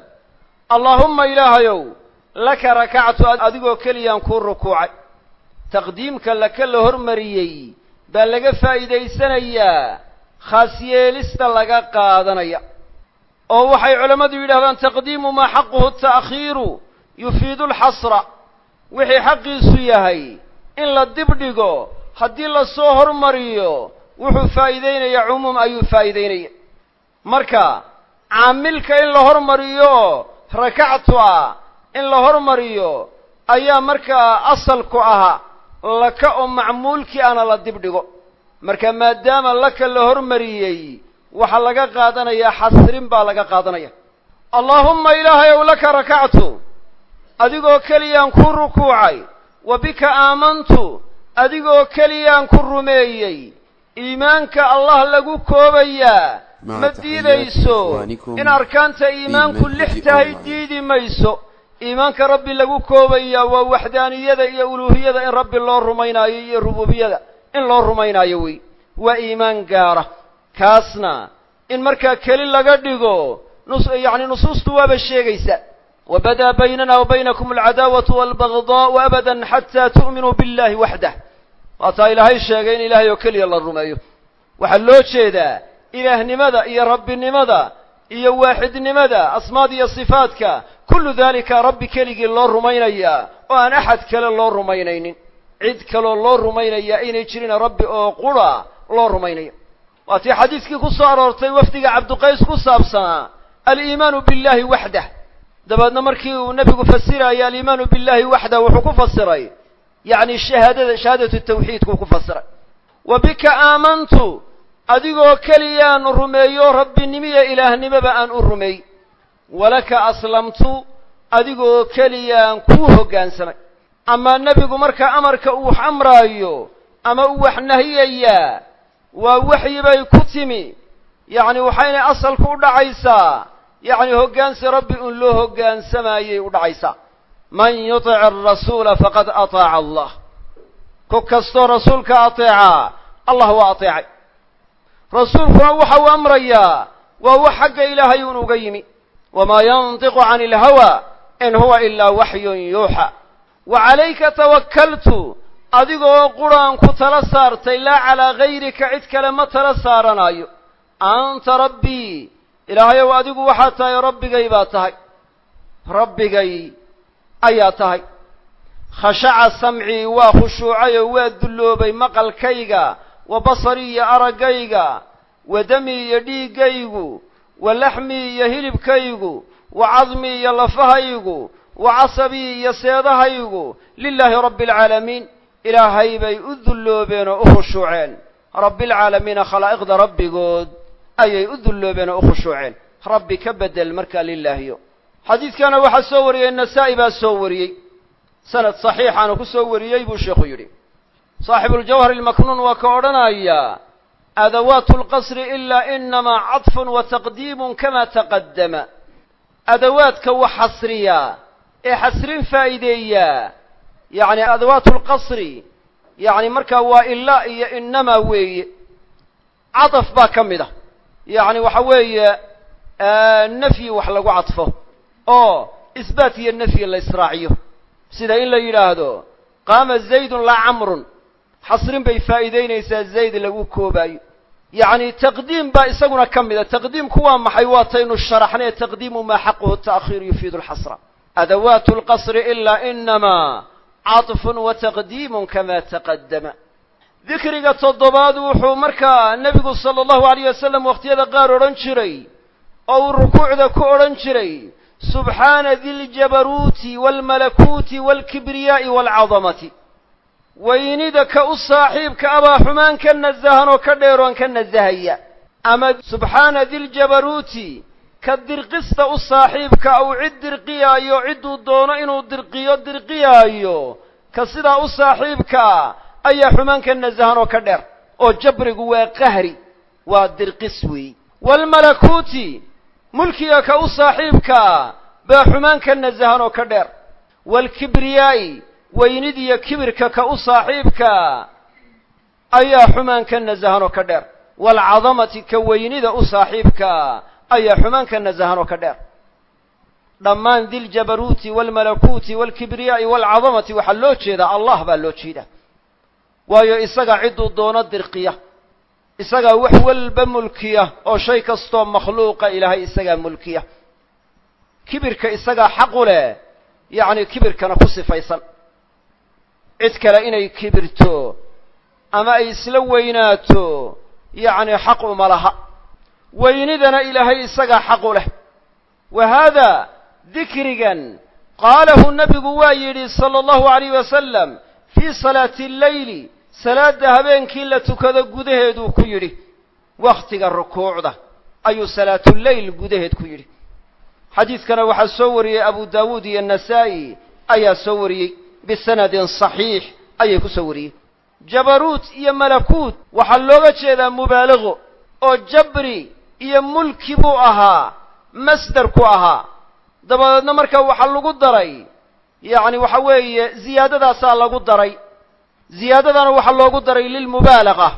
allaahumma ilaahayow laka rakactu adigoo keliyaan kuu rukuucay. Taqdiimka laka la hormariyey baa laga faa'iidaysanayaa khaas yeelista laga qaadanaya oo waxay culammadu yidhahdaan taqdiimu maa xaquhu ta'khiiru yufiidu alxasra wixii xaqiisu yahay in la dibdhigo haddii la soo hormariyo wuxuu faa'iideynayaa cumuum ayuu faa'iideynaya marka caamilka in la hormariyo rakactu ah in la hormariyo ayaa markaa asalku ahaa laka oo macmuulkii ana la dib dhigo marka maadaama laka la hormariyey waxaa laga qaadanayaa xasrin baa laga qaadanaya. Allaahumma ilaahay ow laka rakactu. Adigoo keliyaan ku rukuucay. Wa bika aamantu. Adigoo keliyaan ku rumeeyey. Iimaanka allah lagu koobayaa. Ma diidayso. in arkaanta iimaanku lix tahay diidi mayso iimaanka rabbi lagu koobayaa waa waxdaaniyada iyo uluuhiyada in rabbi loo rumaynaayo iyo rububiyada in loo rumaynaayo wey. Waa iimaan gaara. Kaasna in markaa keli laga dhigo yani nusuustu waaba sheegaysa. Wabadaa baynana wa baynakum alcadaawatu walbagdaau abadan xataa tu'minuu billahi waxdah waataa ilaahay sheegay in ilaahay oo keliya la rumeeyo. Waxaa loo jeedaa ilaahnimada iyo rabbinimada iyo waaxidnimada asmaad iyo sifaadka kullu daalika rabbi keligii loo rumaynayaa oo aan axad kale loo rumaynaynin cid kaloo loo rumaynayaa aynay jirin rabbi oo qura loo rumaynayo. Waa tii xadiidkii ku soo aroortay wafdiga cabduqays ku saabsanaa aliimaanu billahi waxdah. Dabeedna markii uu nebigu fasiraya aliimaanu billahi waxdah wuxuu ku fasiray yacni shahaadada shahaadatu tawxiidkuu ku fasiray. Wa bika aamantu adigoo keliyaan rumeeyo rabbinimiyo ilaahnimoba aan u rumeey walaka aslamtu adigoo keliyaan kuu hoggaansamay amaa nebigu marka amarka uu wax amraayo ama uu wax nahiyayaa waa waxyi bay ku timi. Yacni waxaynay asalku u dhacaysaa. Yacni hoggaansi rabbi un loo hoggaansamayay u dhacaysaa. Man yutic arasuula faqad ataaca allah. Ku kastoo rasuulka ateecaa allah waa ateecay. Rasuulkuna waxa uu amrayaa waa wax xagga ilaahay un uga yimi. Wamaa yantiqu cani ilhawa in huwa ilaa waxyun yuuxa wa calayka tawakkaltu. Adigoo quraan ku tala saartay laa calaa gayrika cid kale ma tala saaranayo. Anta rabbii ilaahayow adigu waxaad tahay rabbigay baa tahay. Rabbigay ayaa tahay. Khashaca samcii waa khushuucayoo waa dulloobay maqalkayga wa basarii iyo araggayga wa demii iyo dhiiggaygu wa laxmii iyo hilibkaygu wa cadmii iyo lafahaygu wa casabii iyo seedahaygu lilaahi rabbi alcaalamiin ilaahay bay u dulloobeen oo u khushuuceen rabbialcaalamiina khalaa'iqda rabbigood ayay u dulloobeen oo u khushuuceen rabbi ka beddel markaa lilaahiyo xadiidkana waxaa soo wariyey nasaa'i baa soo wariyey sanad saxiixaanu ku soo wariyey buu sheikhu yidhi saaxibuuljawhar ilmaknuun waa ka odhanayaa adawaatu lqasri ilaa inamaa cadfun wa taqdiimun kama taqaddama adawaadka wax xasriya ee xasrin faa'iideeyaa yacni adawaatu lqasri yacni markaa waa ilaa iyo inamaa weeye cadaf baa ka mid ah. Yacni waxa weeye nafyi wax lagu cadfo oo isbaat iyo nafyi la israaciyo. Sida in la yidhaahdo qaama zaydun laa camrun. Xasrin bay faa'iideynaysaa zayd lagu koobaayo. Yacni taqdiim baa isaguna ka mida taqdiimku waa maxay? Waataynu sharaxnay taqdiimu maa xaquhu ta'khiir yufiidu alxasra lqasri ilaa inamaa caطfun wa taqdiimun kama taqaddama dikriga toddobaad wuxuu markaa nebigu sala allahu alayh wasalam wakhtiyada qaar odhan jiray oo uu rukuucda ku odhan jiray subxaana diljabaruuti waalmalakuuti waalkibriyaa'i waalcadamati weynida ka u saaxiibka abaa xumaan ka nasahan oo ka dheeroon ka nasahaya ama subxaana ka dirqista u saaxiibka uu cid dirqiyaayo cidduu doono inuu dirqiyo dirqiyaayo ka sidaa u saaxiibkaa ayaa xumaan ka nasahan oo ka dheer oo jabrigu waa qahri waa dirqis weey. Waalmalakuuti mulkiga ka u saaxiibkaa baa xumaan ka nasahan oo ka dheer. Waalkibriyaa'i weynidiyo kibirka ka u saaxiibkaa ayaa xumaan ka nasahan oo ka dheer. Waalcadamati ka weynida u saaxiibkaa ayaa xumaan ka nasahan oo ka dheer. Dhammaan diljabaruuti waalmalakuuti waalkibriyaa'i waalcadamati waxaa loo jeedaa allah baa loo jeedaa. Waayo isagaa cidduu doono dirqiya. Isagaa wax walba mulkiya oo shay kastoo makhluuqa ilaahay isagaa mulkiya. Kibirka isagaa xaqu leh yacni kibirkana ku sifaysan. Cid kale inay kibirto ama ay isla weynaato yacni xaq uma laha weynidana ilaahay isagaa xaqu leh. Wa haada dikrigan qaalahu nabigu waa yidhi sala allahu alayh wasalam fii salaati alleyli salaadda habeenkii la tukado gudaheeduu ku yidhi. Wakhtiga rukuucda ayuu salaatuleyl gudaheed ku yidhi. Xadiidkana waxaa soo wariyey abu daawuud iyo nasaa'i ayaa soo wariyey bisanadin saxiix ayay ku soo wariyey jabaruut iyo malakuut waxaa looga jeedaa mubaalago oo jabri iyo mulki buu ahaa masderku ahaa. Dabadeedna marka waxaa lagu daray yacni waxa weeye ziyaadadaasaa lagu daray. Ziyaadadana waxaa loogu daray lilmubaalaga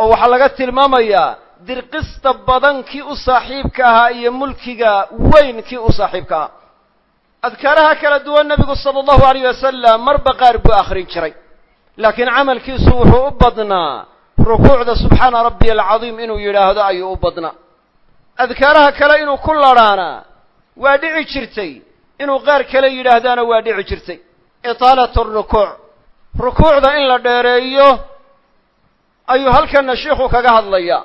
oo waxaa laga tilmaamayaa dirqista badan kii u saaxiibka ahaa iyo mulkiga weyn kii u saaxiibka ahaa. Adkaaraha kala duwan nebigu sala allahu alayh wasalam marba qaar buu akhrin jiray laakiin camalkiisu wuxuu u badnaa rukuucda subxaana rabbiya alcadiim inuu yidhaahdo ayuu u badnaa. adkaaraha kale inuu ku ladhaana waa dhici jirtay. inuu qaar kale yidhaahdaana waa dhici jirtay. itaalatu rukuuc. rukuucda in la dheereeyo ayuu halkanna shiikhu kaga hadlayaa.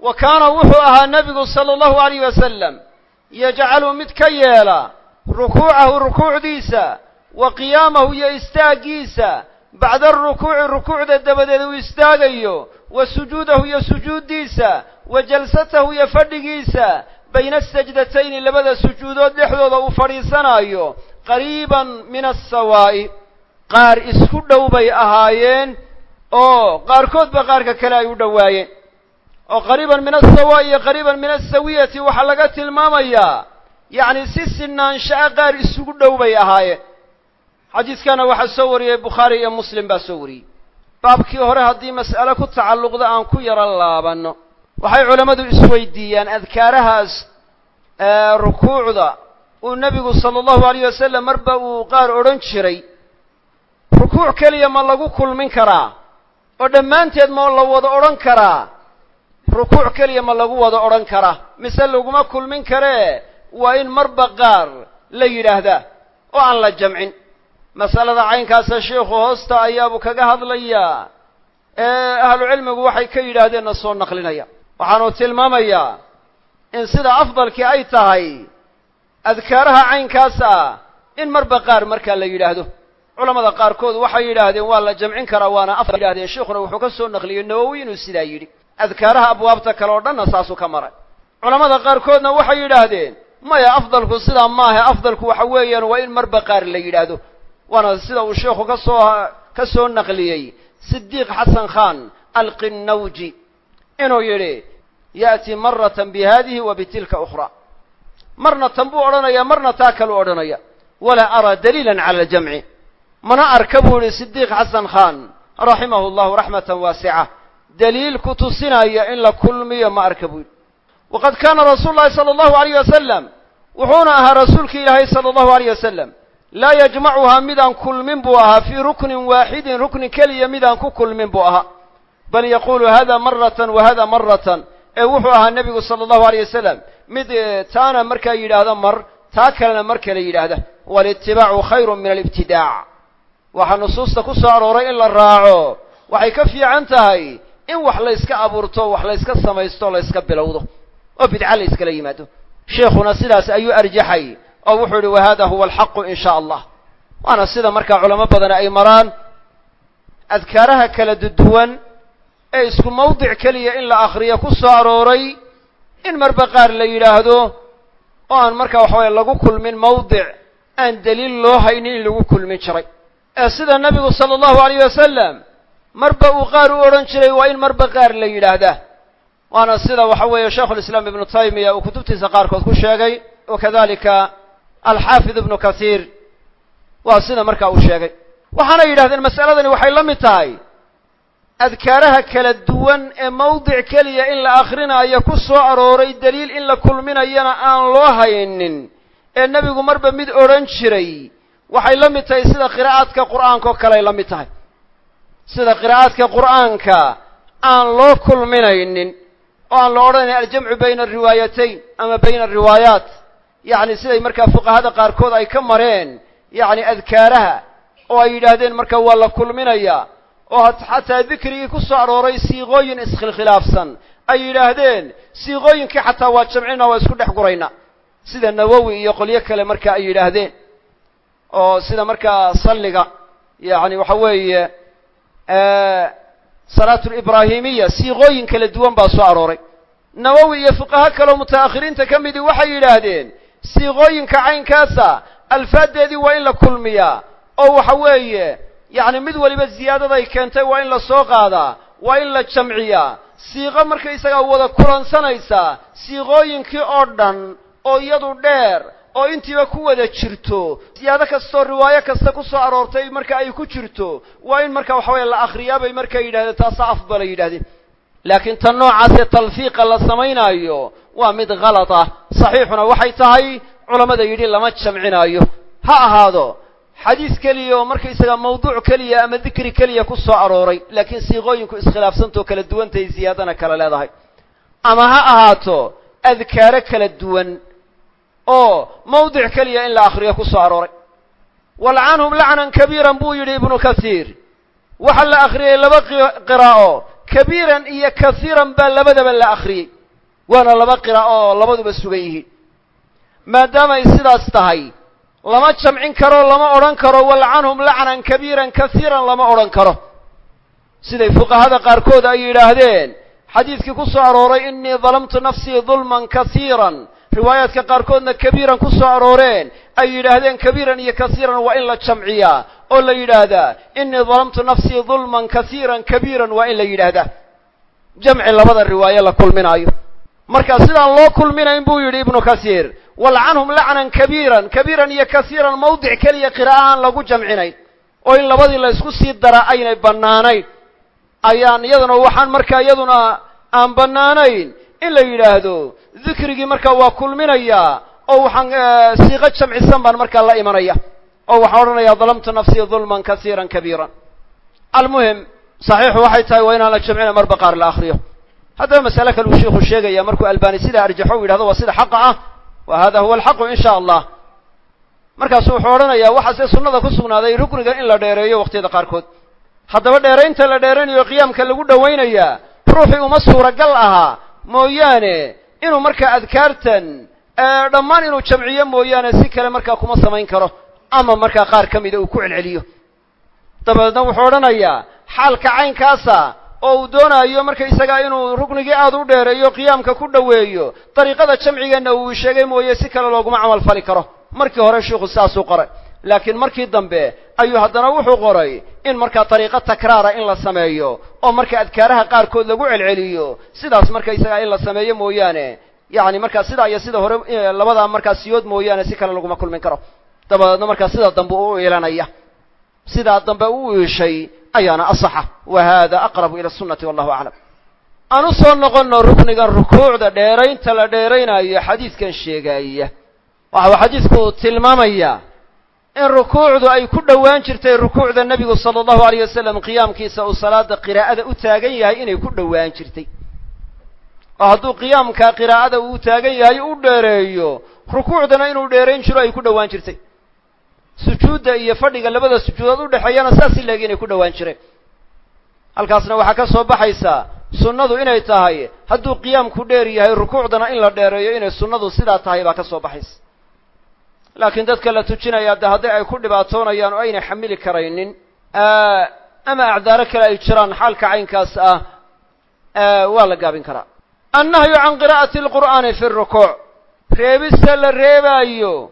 wa kaana wuxuu ahaa nebigu sala allahu alayh wasalam yajcalu mid ka yeela rukuucahu rukuucdiisa wa qiyaamahu iyo istaaggiisa bacda arukuuci rukuucda dabadeed uu istaagayo wa sujuudahu iyo sujuuddiisa wa jalsatahu iyo fadhigiisa bayna asajdatayni labada sujuudood dhexdooda uu fadhiisanaayo qariiban min assawaa'i qaar isku dhow bay ahaayeen oo qaarkoodba qaarka kale ay u dhowaayeen oo qariiban min assawaa'i iyo qariiban min assawiyati waxaa laga tilmaamayaa yacni si sinaansha'a qaar isugu dhow bay ahaayeen xadiidkana waxaa soo wariyey bukhaari iyo muslim baa soo wariyey. Baabkii hore haddii mas'ale ku tacalluqda aan ku yaro laabanno waxay culammadu isweydiiyaan adkaarahaas rukuucda uu nebigu sala allahu alayh wasalam marba uu qaar odhan jiray rukuuc keliya ma lagu kulmin karaa? Oo dhammaanteed ma la wada odhan karaa? Rukuuc keliya ma lagu wada odhan karaa? Mise laguma kulmin karee? Waa in marba qaar la yidhaahdaa oo aan la masalada caynkaasa sheikhu hoosta ayaabuu kaga hadlayaa ee ahlucilmigu waxay ka yidhaahdeenna soo naqlinaya. Waxaanu tilmaamayaa in sida afdalkii ay tahay adkaaraha caynkaas ah in marba qaar markaa la yidhaahdo. Culamada qaarkood waxay yidhaahdeen waa la jamcin karaa waana afdal. Yidhahdeen sheikhuna wuxuu ka soo naqliyey nawowi inuu sidaa yidhi. Adkaaraha abwaabta kale oo dhanna saasuu ka maray. Culamada qaarkoodna waxay yidhaahdeen maya afdalku sidaa maaha afdalku waxa weeyaan waa in marba qaar la yidhaahdo waana sida uu sheikhu ka soo ka soo naqliyey sidiiq xasan khan alqinnawji inuu yidhi ya'ti maratan bi hadihi wa bitilka ukhra marna tan buu odhanayaa marna taa kaluu odhanaya walaa araa daliilan cala aljamci mana arka buu yihi sidiiq xasan khan raximahu llahu raxmatan waasica daliil ku tusinaya in la kulmiyo ma arka buu yidhi waqad kaana rasuulu llahi sala allahu alayh wasalam wuxuuna ahaa rasuulki ilaahay sala allahu alayh wasalam laa yajmacuhaa midaan kulmin buu ahaa fii ruknin waaxidin rukni keliya midaan ku kulmin buu ahaa. Bal yaquulu hada maratan wa hada maratan ee wuxuu ahaa nebigu sala allahu aleyh wasalam mid taana markaa yidhaahda mar taa kalena mar kale yidhaahda. Walitibaacu khayru min alibtidaac. Waxaa nusuusta ku soo arooray in la raaco waxay ka fiican tahay in wax layska abuurto wax layska samaysto layska bilowdo oo bidca la yskala yimaado. Sheekhuna sidaas ayuu arjaxay oo wuxuu yihi wahada huwa alxaqu in sha allah. Waana sida markaa culamo badan ay maraan adkaaraha kala duwan ee isku mawdic keliya in la akriyo ku soo arooray in marba qaar la yidhaahdo oo aan markaa waxaweye lagu kulmin mawdic aan daliil loo haynin in lagu kulmin jiray. Ee sida nebigu sala allahu alayh wasalam marba uu qaar u odhan jiray waa in marba qaar la yidhaahdaa waana sida waxa weeye sheikhulislaam ibnu taymiya uu kutubtiisa qaarkood ku sheegay wakadalika alxaafid ibnu kasiir waa sida markaa uu sheegay. Waxaana yidhahdeen mas'aladani waxay la mid tahay. Adkaaraha kala duwan ee mawdic keliya in la akrinaayo ku soo arooray daliil in la kulminayana aan loo haynin ee nebigu marba mid odhan jiray waxay la mid tahay sida qiraa'aadka qur'aanka oo kale ay la mid tahay. Sida qiraa'aadka qur'aanka aan loo kulminaynin oo aan la odhanayn aljamcu bayna ariwaayatayn ama bayna ariwaayaat yacni siday markaa fuqahada qaarkood ay ka mareen yacni adkaaraha oo ay yidhaahdeen marka waa la kulminayaa oo xataa dikrigii ku soo arooray siiqooyin iskhilkhilaafsan ay yidhaahdeen siiqooyinkii xataa waa jamcina waa isku dhex gurayna. Sida nawowi iyo qolyo kale marka ay yidhaahdeen oo sida markaa salliga yacni waxa weeye salaatulibraahimiya siiqooyin kala duwan baa soo arooray. Nawowi iyo fuqaho kaleo muta'akhiriinta ka midii waxay yidhaahdeen siiqooyinka caynkaasa alfaaddeedii waa in la kulmiyaa oo waxa weeye yacni mid waliba ziyaadaday keentay waa in la soo qaadaa waa in la jamciyaa. Siiqo markaysagaa wada kulansanaysaa siiqooyinkii oo dhan oo iyadu dheer oo intiiba ku wada jirto siyaado kastoo riwaayo kasta ku soo aroortay marka ay ku jirto waa in marka waxa weeye la akhriyaa bay marka yidhahdeen taasaa afdalay yidhahdeen laakiin tan noocaasee talfiiqa la samaynaayo waa mid kalad ah saxiixuna waxay tahay culammada yidhi lama jamcinaayo. Ha ahaado xadiis keliya oo markaysaga mawduuc keliya ama dikri keliya ku soo arooray laakiin siiqooyinku iskhilaafsantoo kala duwantahay ziyaadana kala leedahay. Ama ha ahaato adkaaro kala duwan oo mawdic keliya in la akhriyo ku soo arooray. Walcanhum lacnan kabiiran buu yidhi ibnu kasiir waxaa la akhriyey laba qiraa'o kabiiran iyo kasiiran baa labadaba la akhriyey. Waana laba qiraa'o oo labaduba sugan yihiin maadaama ay sidaas tahay lama jamcin karo lama odhan karo walcanhum lacnan kabiiran kasiiran lama odhan karo. Siday fuqahada qaarkood ay yidhaahdeen xadiidkii ku soo arooray innii dalamtu nafsii dulman kasiiran riwaayaadka qaarkoodna kabiiran ku soo arooreen. Ay yidhaahdeen kabiiran iyo kasiiran waa in la jamciyaa oo la yidhaahdaa innii dalamtu nafsii dulman kasiiran kabiiran waa in la yidhaahdaa jamci labada riwaaye la kulminaayo. Marka sidaan loo kulminayn buu yidhi ibnu kasiir walcanhum lacnan kabiiran kabiiran iyo kasiiran mawdic keliya qira'a aan lagu jamcinayn oo in labadii la isku sii dara aynay bannaanayn. Ayaan iyaduna waxaan markaa iyaduna aan bannaanayn in la yidhaahdo dikrigii markaa waa kulminayaa oo waxaan siiqo jamcisan baan markaa la imanaya oo waxaan odhanayaa dalamtu nafsii dulman kasiiran kabiiran. Almuhim saxiixu waxay tahay waa inaan la jamcina marba qaar la akriyo haddaba masale kale uu shiiku sheegaya markuu albani sidaa arjaxo u yidhahdo waa sida xaqa ah wa hada huwa alxaqu in sha allah. Markaasu wuxuu odhanayaa waxaase sunnada ku sugnaaday rukniga in la dheereeyo waqtiyada qaarkood. Haddaba dheeraynta la dheeraynayo qiyaamka lagu dhowaynayaa ruuxii uma suuragal ahaa mooyaane inuu markaa adkaartan dhammaan inuu jamciyo mooyaane si kale markaa kuma samayn karo ama markaa qaar ka mida uu ku celceliyo. Dabeedna wuxuu odhanayaa xaalka caynkaasa oo uu doonaayo markaysagaa inuu ruknigii aada u dheereeyo qiyaamka ku dhoweeyo dariiqada jamcigeenna uu sheegay mooye si kale looguma camal fali karo. Markii hore sheikhu saasuu qoray. Laakiin markii dambe ayuu haddana wuxuu qoray in markaa dariiqo takraara in la sameeyo oo marka adkaaraha qaarkood lagu celceliyo sidaas markaysagaa in la sameeyo mooyaane. Yacni markaa sidaa iyo sida hore labadaa markaa siyood mooyaane si kale laguma kulmin karo. Dabadeedna markaa sida dambe u iilanaya sidaa dambe u iishay ayaana asaxa. Wa hada aqrabu ila sunnati wallahu aclam aan u soo noqonno ruknigan rukuucda dheeraynta la dheeraynayo xadiidkan sheegaya. Waxau xadiidku tilmaamayaa in rukuucdu ay ku dhowaan jirtay rukuucda nebigu sala allahu alayh wasalam qiyaamkiisa uu salaada qiraa'ada u taagan yahay inay ku dhowaan jirtay. Oo hadduu qiyaamka qiraa'ada uu taagan yahay u dheereeyo rukuucdana inuu dheerayn jiro ay ku dhowaan jirtay. Sujuudda iyo fadhiga labada sujuudood udhexeeyana saas ileeg inay ku dhowaan jireen. Halkaasna waxaa ka soo baxaysaa sunnadu inay tahay hadduu qiyaamku dheer yahay rukuucdana in la dheereeyo inay sunnadu sidaa tahay baa ka soo baxaysa laakiin dadka la tujinaya de haddii ay ku dhibaatoonayaan oo aynay xamili karaynin ama acdaaro kale ay jiraan xaalka caynkaas ah waa la gaabin karaa. Annahyu can qiraa'ati alqur'aani fi rukuuc reebista la reebaayo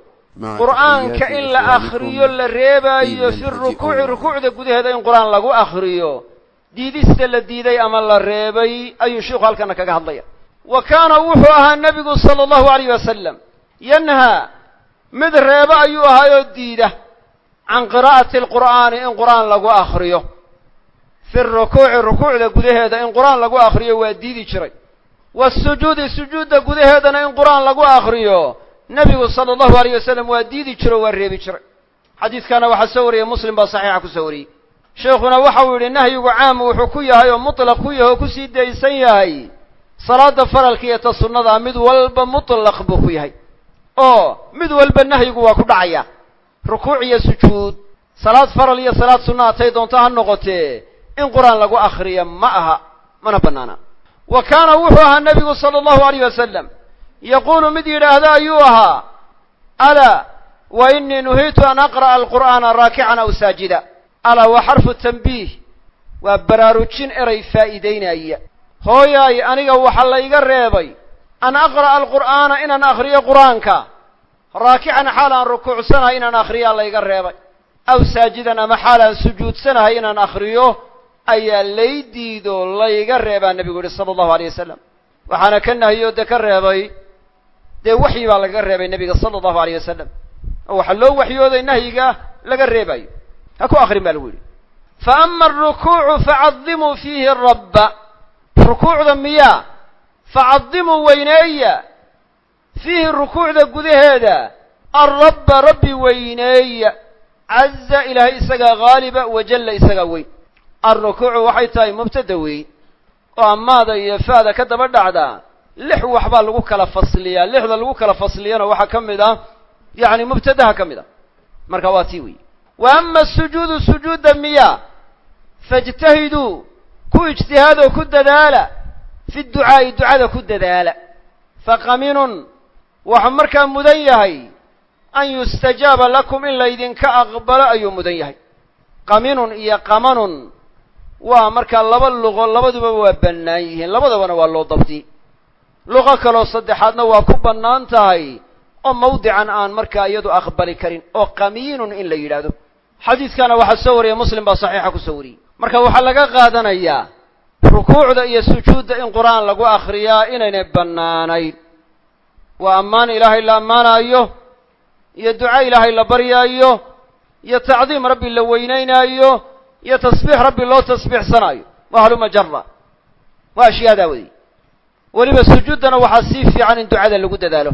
qur'aanka in la akriyo la reebaayo fi rukuuci rukuucda gudaheeda in qur'aan lagu akriyo diidista la diiday ama la reebay ayuu sheikhu halkana kaga hadlaya. Wa kaana wuxuu ahaa nebigu sala allahu alayh wasalam yanhaa mid reebo ayuu ahaayoo diida can qiraa'ati alqur'aani in qur'aan lagu akriyo fi rukuuci rukuucda gudaheeda in qur'aan lagu akriyo waa diidi jiray. Wasujuudi sujuudda gudaheedana in qur'aan lagu akriyo nebigu sala allahu alayh wasalam waa diidi jiro waa reebi jiray. Xadiidkana waxaa soo wariyey muslim baa saxiixa ku soo wariyey. Sheekhuna waxa uu yidhi nahyigu caamu wuxuu ku yahay oo mutlaq ku yahay oo ku sii daysan yahay. Salaada faralka iyo ta sunnadaa mid walba mutlaq buu ku yahay oo mid walba nahyigu waa ku dhacaya. Rukuuc iyo sujuud salaad faral iyo salaad sunna hatay doonto ha noqotee in qur'aan lagu akhriyo ma aha mana bannaana. Wa kaana wuxuu ahaa nebigu sala allahu alayh wasalam yaquulu mid yidhaahda ayuu ahaa alaa wa inii nuhiitu an aqra'a alqur'aana raakican aw saajida. Alaa waa xarfu tanbiih waa baraarujin eray faa'iidaynaya hooyaay aniga waxaa layga reebay an aqra'a alqur'aana inaan akhriyo qur'aanka raakican xaal aan rukuucsanahay inaan akhriyaa layga reebay aw saajidan ama xaal aan sujuudsanahay inaan akhriyo ayaa lay diido layga reebaa nebigu yihi sala allahu alay wasalam waxaana ka nahiyoo de ka reebay dee waxyi baa lagaga reebay nebiga sala allahu alayh wasalam oo waxaa loo waxyooday nahyiga laga reebayo ha ku akrin ba lagu yidhi fa ama arukuucu facadimuu fiihi rabba rukuucda miyaa facadimuu weyneeya fiihi rukuucda gudaheeda alrabba rabbi weyneeya caza ilaahay isagaa haaliba wajalla isagaa weyn alrukuucu waxay tahay mubtada weyn oo amaada iyo faada ka daba dhacdaa lix waxbaa lagu kala fasliyaa lixda lagu kala fasliyana waxaa ka mid ah yacni mubtadaha ka mid a marka waa tii weyi wa ama asujuudu sujuudda miya faijtahiduu ku ijtihaadoo ku dadaala fi ducaa'i ducada ku dadaala faqaminun waxaa markaa mudan yahay an yustajaaba lakum in laydinka aqbalo ayuu mudan yahay qaminun iyo qamanun waa markaa laba luqo labaduba waa bannaan yihiin labadabana waa loo dabdi luqo kaloo saddexaadna waa ku bannaan tahay oo mawdican aan markaa iyadu aqbali karin oo qamiinun in la yidhaahdo xadiidkana waxaa soo wariyay muslim baa saxiixa ku soo wariyey marka waxaa laga qaadanayaa rukuucda iyo sujuudda in qur'aan lagu akhriyaa inaynay bannaanayn. Waa ammaan ilaahay la ammaanaayo iyo duca ilaahay la baryaayo iyo tacdiim rabbi la weynaynaayo iyo tasbiix rabbi loo tasbiixsanaayo. Waa haluma jara waa ashyaadaa wey weliba sujuuddana waxaa sii fiican in ducada lagu dadaalo.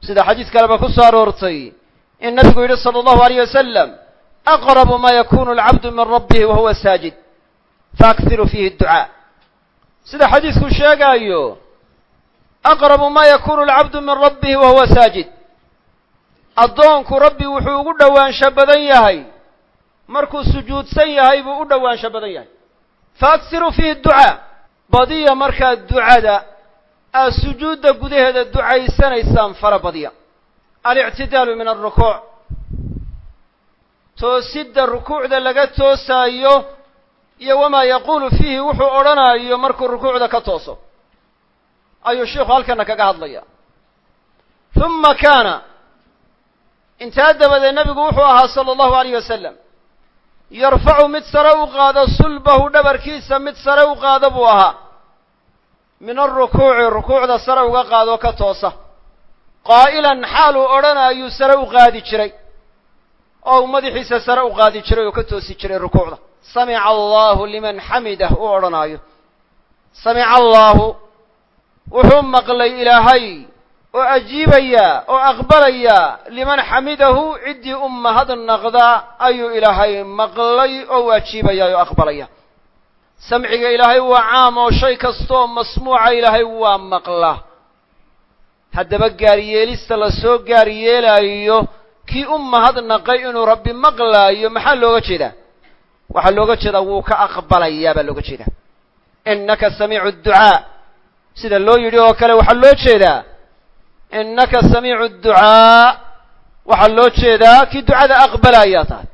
Sida xadiis kaleba ku soo aroortay in nabigu yidhi sala allahu alayh wasalam aqrabu ma yakunu alcabdu min rabbihi wa saajid faakhiru fiihi adducaa sida xadiisku sheegaayo aqrabu ma yakunu alcabdu min rabbihi wa huwa saajid. Addoonku rabbi wuxuu ugu dhowaansho badan yahay. Markuu sujuudsan yahay buu u dhowaansho badan yahay. Faakhiru fiihi adducaa badiya markaa ducada aad sujuudda gudaheeda ducaysanaysaan fara badiya. Alictidaalu min alrukuuc toosidda rukuucda laga toosaayo iyo wamaa yaquulu fiihi wuxuu odhanaayo markuu rukuucda ka tooso. Ayuu sheikhu halkana kaga hadlaya huma kaana intaa dabadeed nebigu wuxuu ahaa sala allahu alayh wasalam yarfacu mid sare u qaado sulbahu dhabarkiisa mid sare u qaado buu ahaa. Min alrukuuci rukuucda sare uga qaadoo ka toosa. Qaa'ilan xaal uu odhanayuu sare u qaadi jiray oo uu madaxiisa sare u qaadi jiray oo ka toosi jiray rukuucda samica allahu liman xamidah uu odhanaayo. Samica allaahu wuxuu maqlay ilaahay oo ajiibaya oo aqbalaya liman xamidahu ciddii u mahadnaqda ayuu ilaahay maqlay oo u ajiibaya oo aqbalaya. Samciga ilaahay waa caam oo shay kastooo masmuuca ilaahay waa maqlaa haddaba gaaryeelista la soo gaaryeelaayo kii u mahadnaqay inuu rabbi maqlaayo maxaa looga jeedaa waxaa looga jeedaa wuu ka aqbalayaa baa looga jeedaa. Innaka samiicu adducaa sida loo yidhi oo kale waxaa loo jeedaa. Innaka samiicu adducaa waxaa loo jeedaa kii ducada aqbalaayaa tahay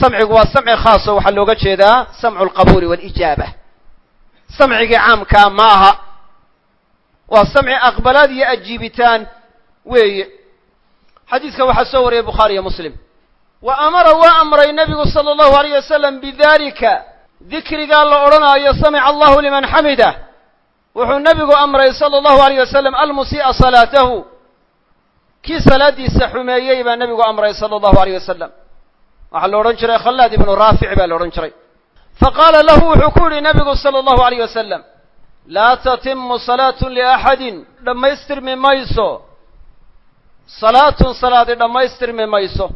samcigu waa samci khaaso waxaa looga jeedaa samcu alqabuuli waalijaaba samcigii caamkaa ma aha waa samci aqbalaad iyo ajiibitaan weeye. Xadiiska waxaa soo wariyay bukhaari iyo muslim wa amara waa amray nebigu sala allahu alayh wasalam bidalika dikrigaa la odhanaayo samica allahu liman xamidah wuxuu nebigu amray sala allahu alayh wasalam almusii'a salaatahu kii salaaddiisa xumeeyey baa nebigu amray sala allahu alayh wasalam waxaa la odhan jiray khallaad ibnu raafic baa la odhan jiray. Faqaala lahu wuxuu ku yidhi nebigu sala allahu alayh wasalam laa tatimu salaatun liaxadin dhammaystirmi mayso. Salaatun salaadi dhammaystirmi mayso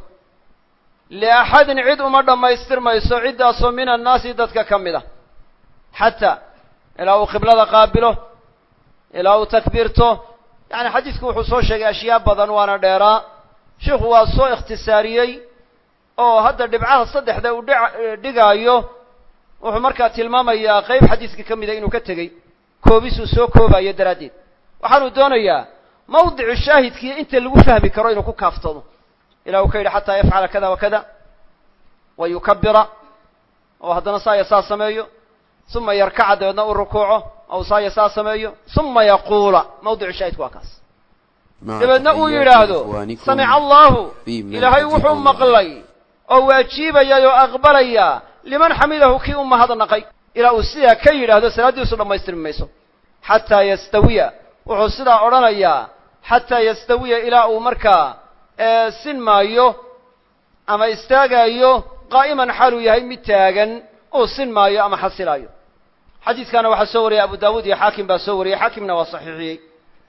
liaxadin cid uma dhammaystirmayso ciddaasoo min annaasi dadka ka mid a xataa ilaa uu qiblada qaabilo ilaa uu takbiirto yacni xadiidku wuxuu soo sheegay ashyaa badan waana dheeraa sheikhu waa soo ikhtisaariyey oo hadda dhibcaha saddexda uu dhigaayo wuxuu markaa tilmaamayaa qayb xadiiska ka mida inuu ka tegey koobisuu soo koobayo daraaddeed waxaanuu doonayaa mawdicu shaahidkiiyo inta lagu fahmi karo inuu ku kaaftoomo ilah uu ka yidhi xataa yafcala kada wa kada wa yukabira oo haddana saaya saa sameeyo uma yarkaca dabeedna u rukuuco ou saaya saa sameeyo uma yaquula. Mawdicu shaahidku waa kaas dabeedna uu yidhaahdo samica allahu ilaahay wuxuu maqlay oo waajiibayay oo aqbalaya liman xamidahu kii u mahadnaqay ilaa uu sidaa ka yidhaahdo salaaddiisu dhammaystirmi mayso. Xataa yastawiya wuxuu sidaa odhanayaa xataa yastawiya ilaa uu markaa sin maayo ama istaagaayo qaa'iman xaaluu yahay mid taagan uu sin maayo ama xasilaayo. Xadiiskaana waxaa soo wariyay abu daawuud iyo xaakim baa soo wariyey. Xaakimna waa saxiixiyey.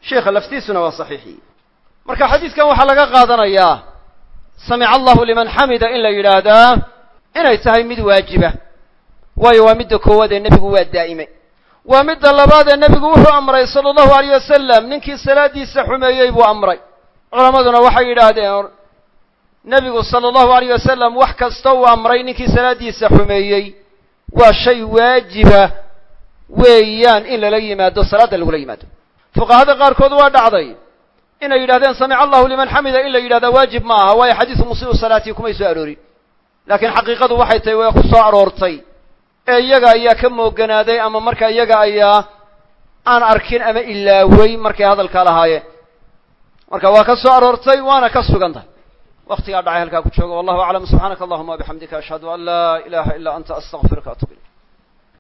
Sheikha laftiisuna waa saxiixiyey. Marka xadiiskan waxaa laga qaadanayaa samica allahu liman xamida in la yidhaahdaa inay tahay mid waajiba. Waayo waa midda koowaad ee nebigu waa daa'imay waa midda labaad ee nebigu wuxuu amray sala allahu alayh wasalam ninkii salaaddiisa xumeeyey buu amray culammaduna waxay yidhaahdeen nebigu sala allahu alayh wasalam wax kasta uu amray ninkii salaaddiisa xumeeyey waa shay waajiba weeyaan in lala yimaado salaadda lagula yimaado. Fuqahada qaarkood waa dhacday inay yidhahdeen samica allahu liman xamida in la yidhahdaa waajib ma aha waayo xadiisu musiiu salaatii kumay soo aroorin. Laakiin xaqiiqadu waxay tahay way ku soo aroortay ee iyaga ayaa ka mooganaaday ama markaa iyaga ayaa aan arkin ama ilaawey markay hadalkaa lahaayeen marka waa ka soo aroortay waana ka sugan tahay. Waktigaa dhacay halkaa ku jooga. Wallahu aclam subxaanaka allahuma wabixamdika ashhadu an laa ilaha ila anta astaqfiruka atub ilayk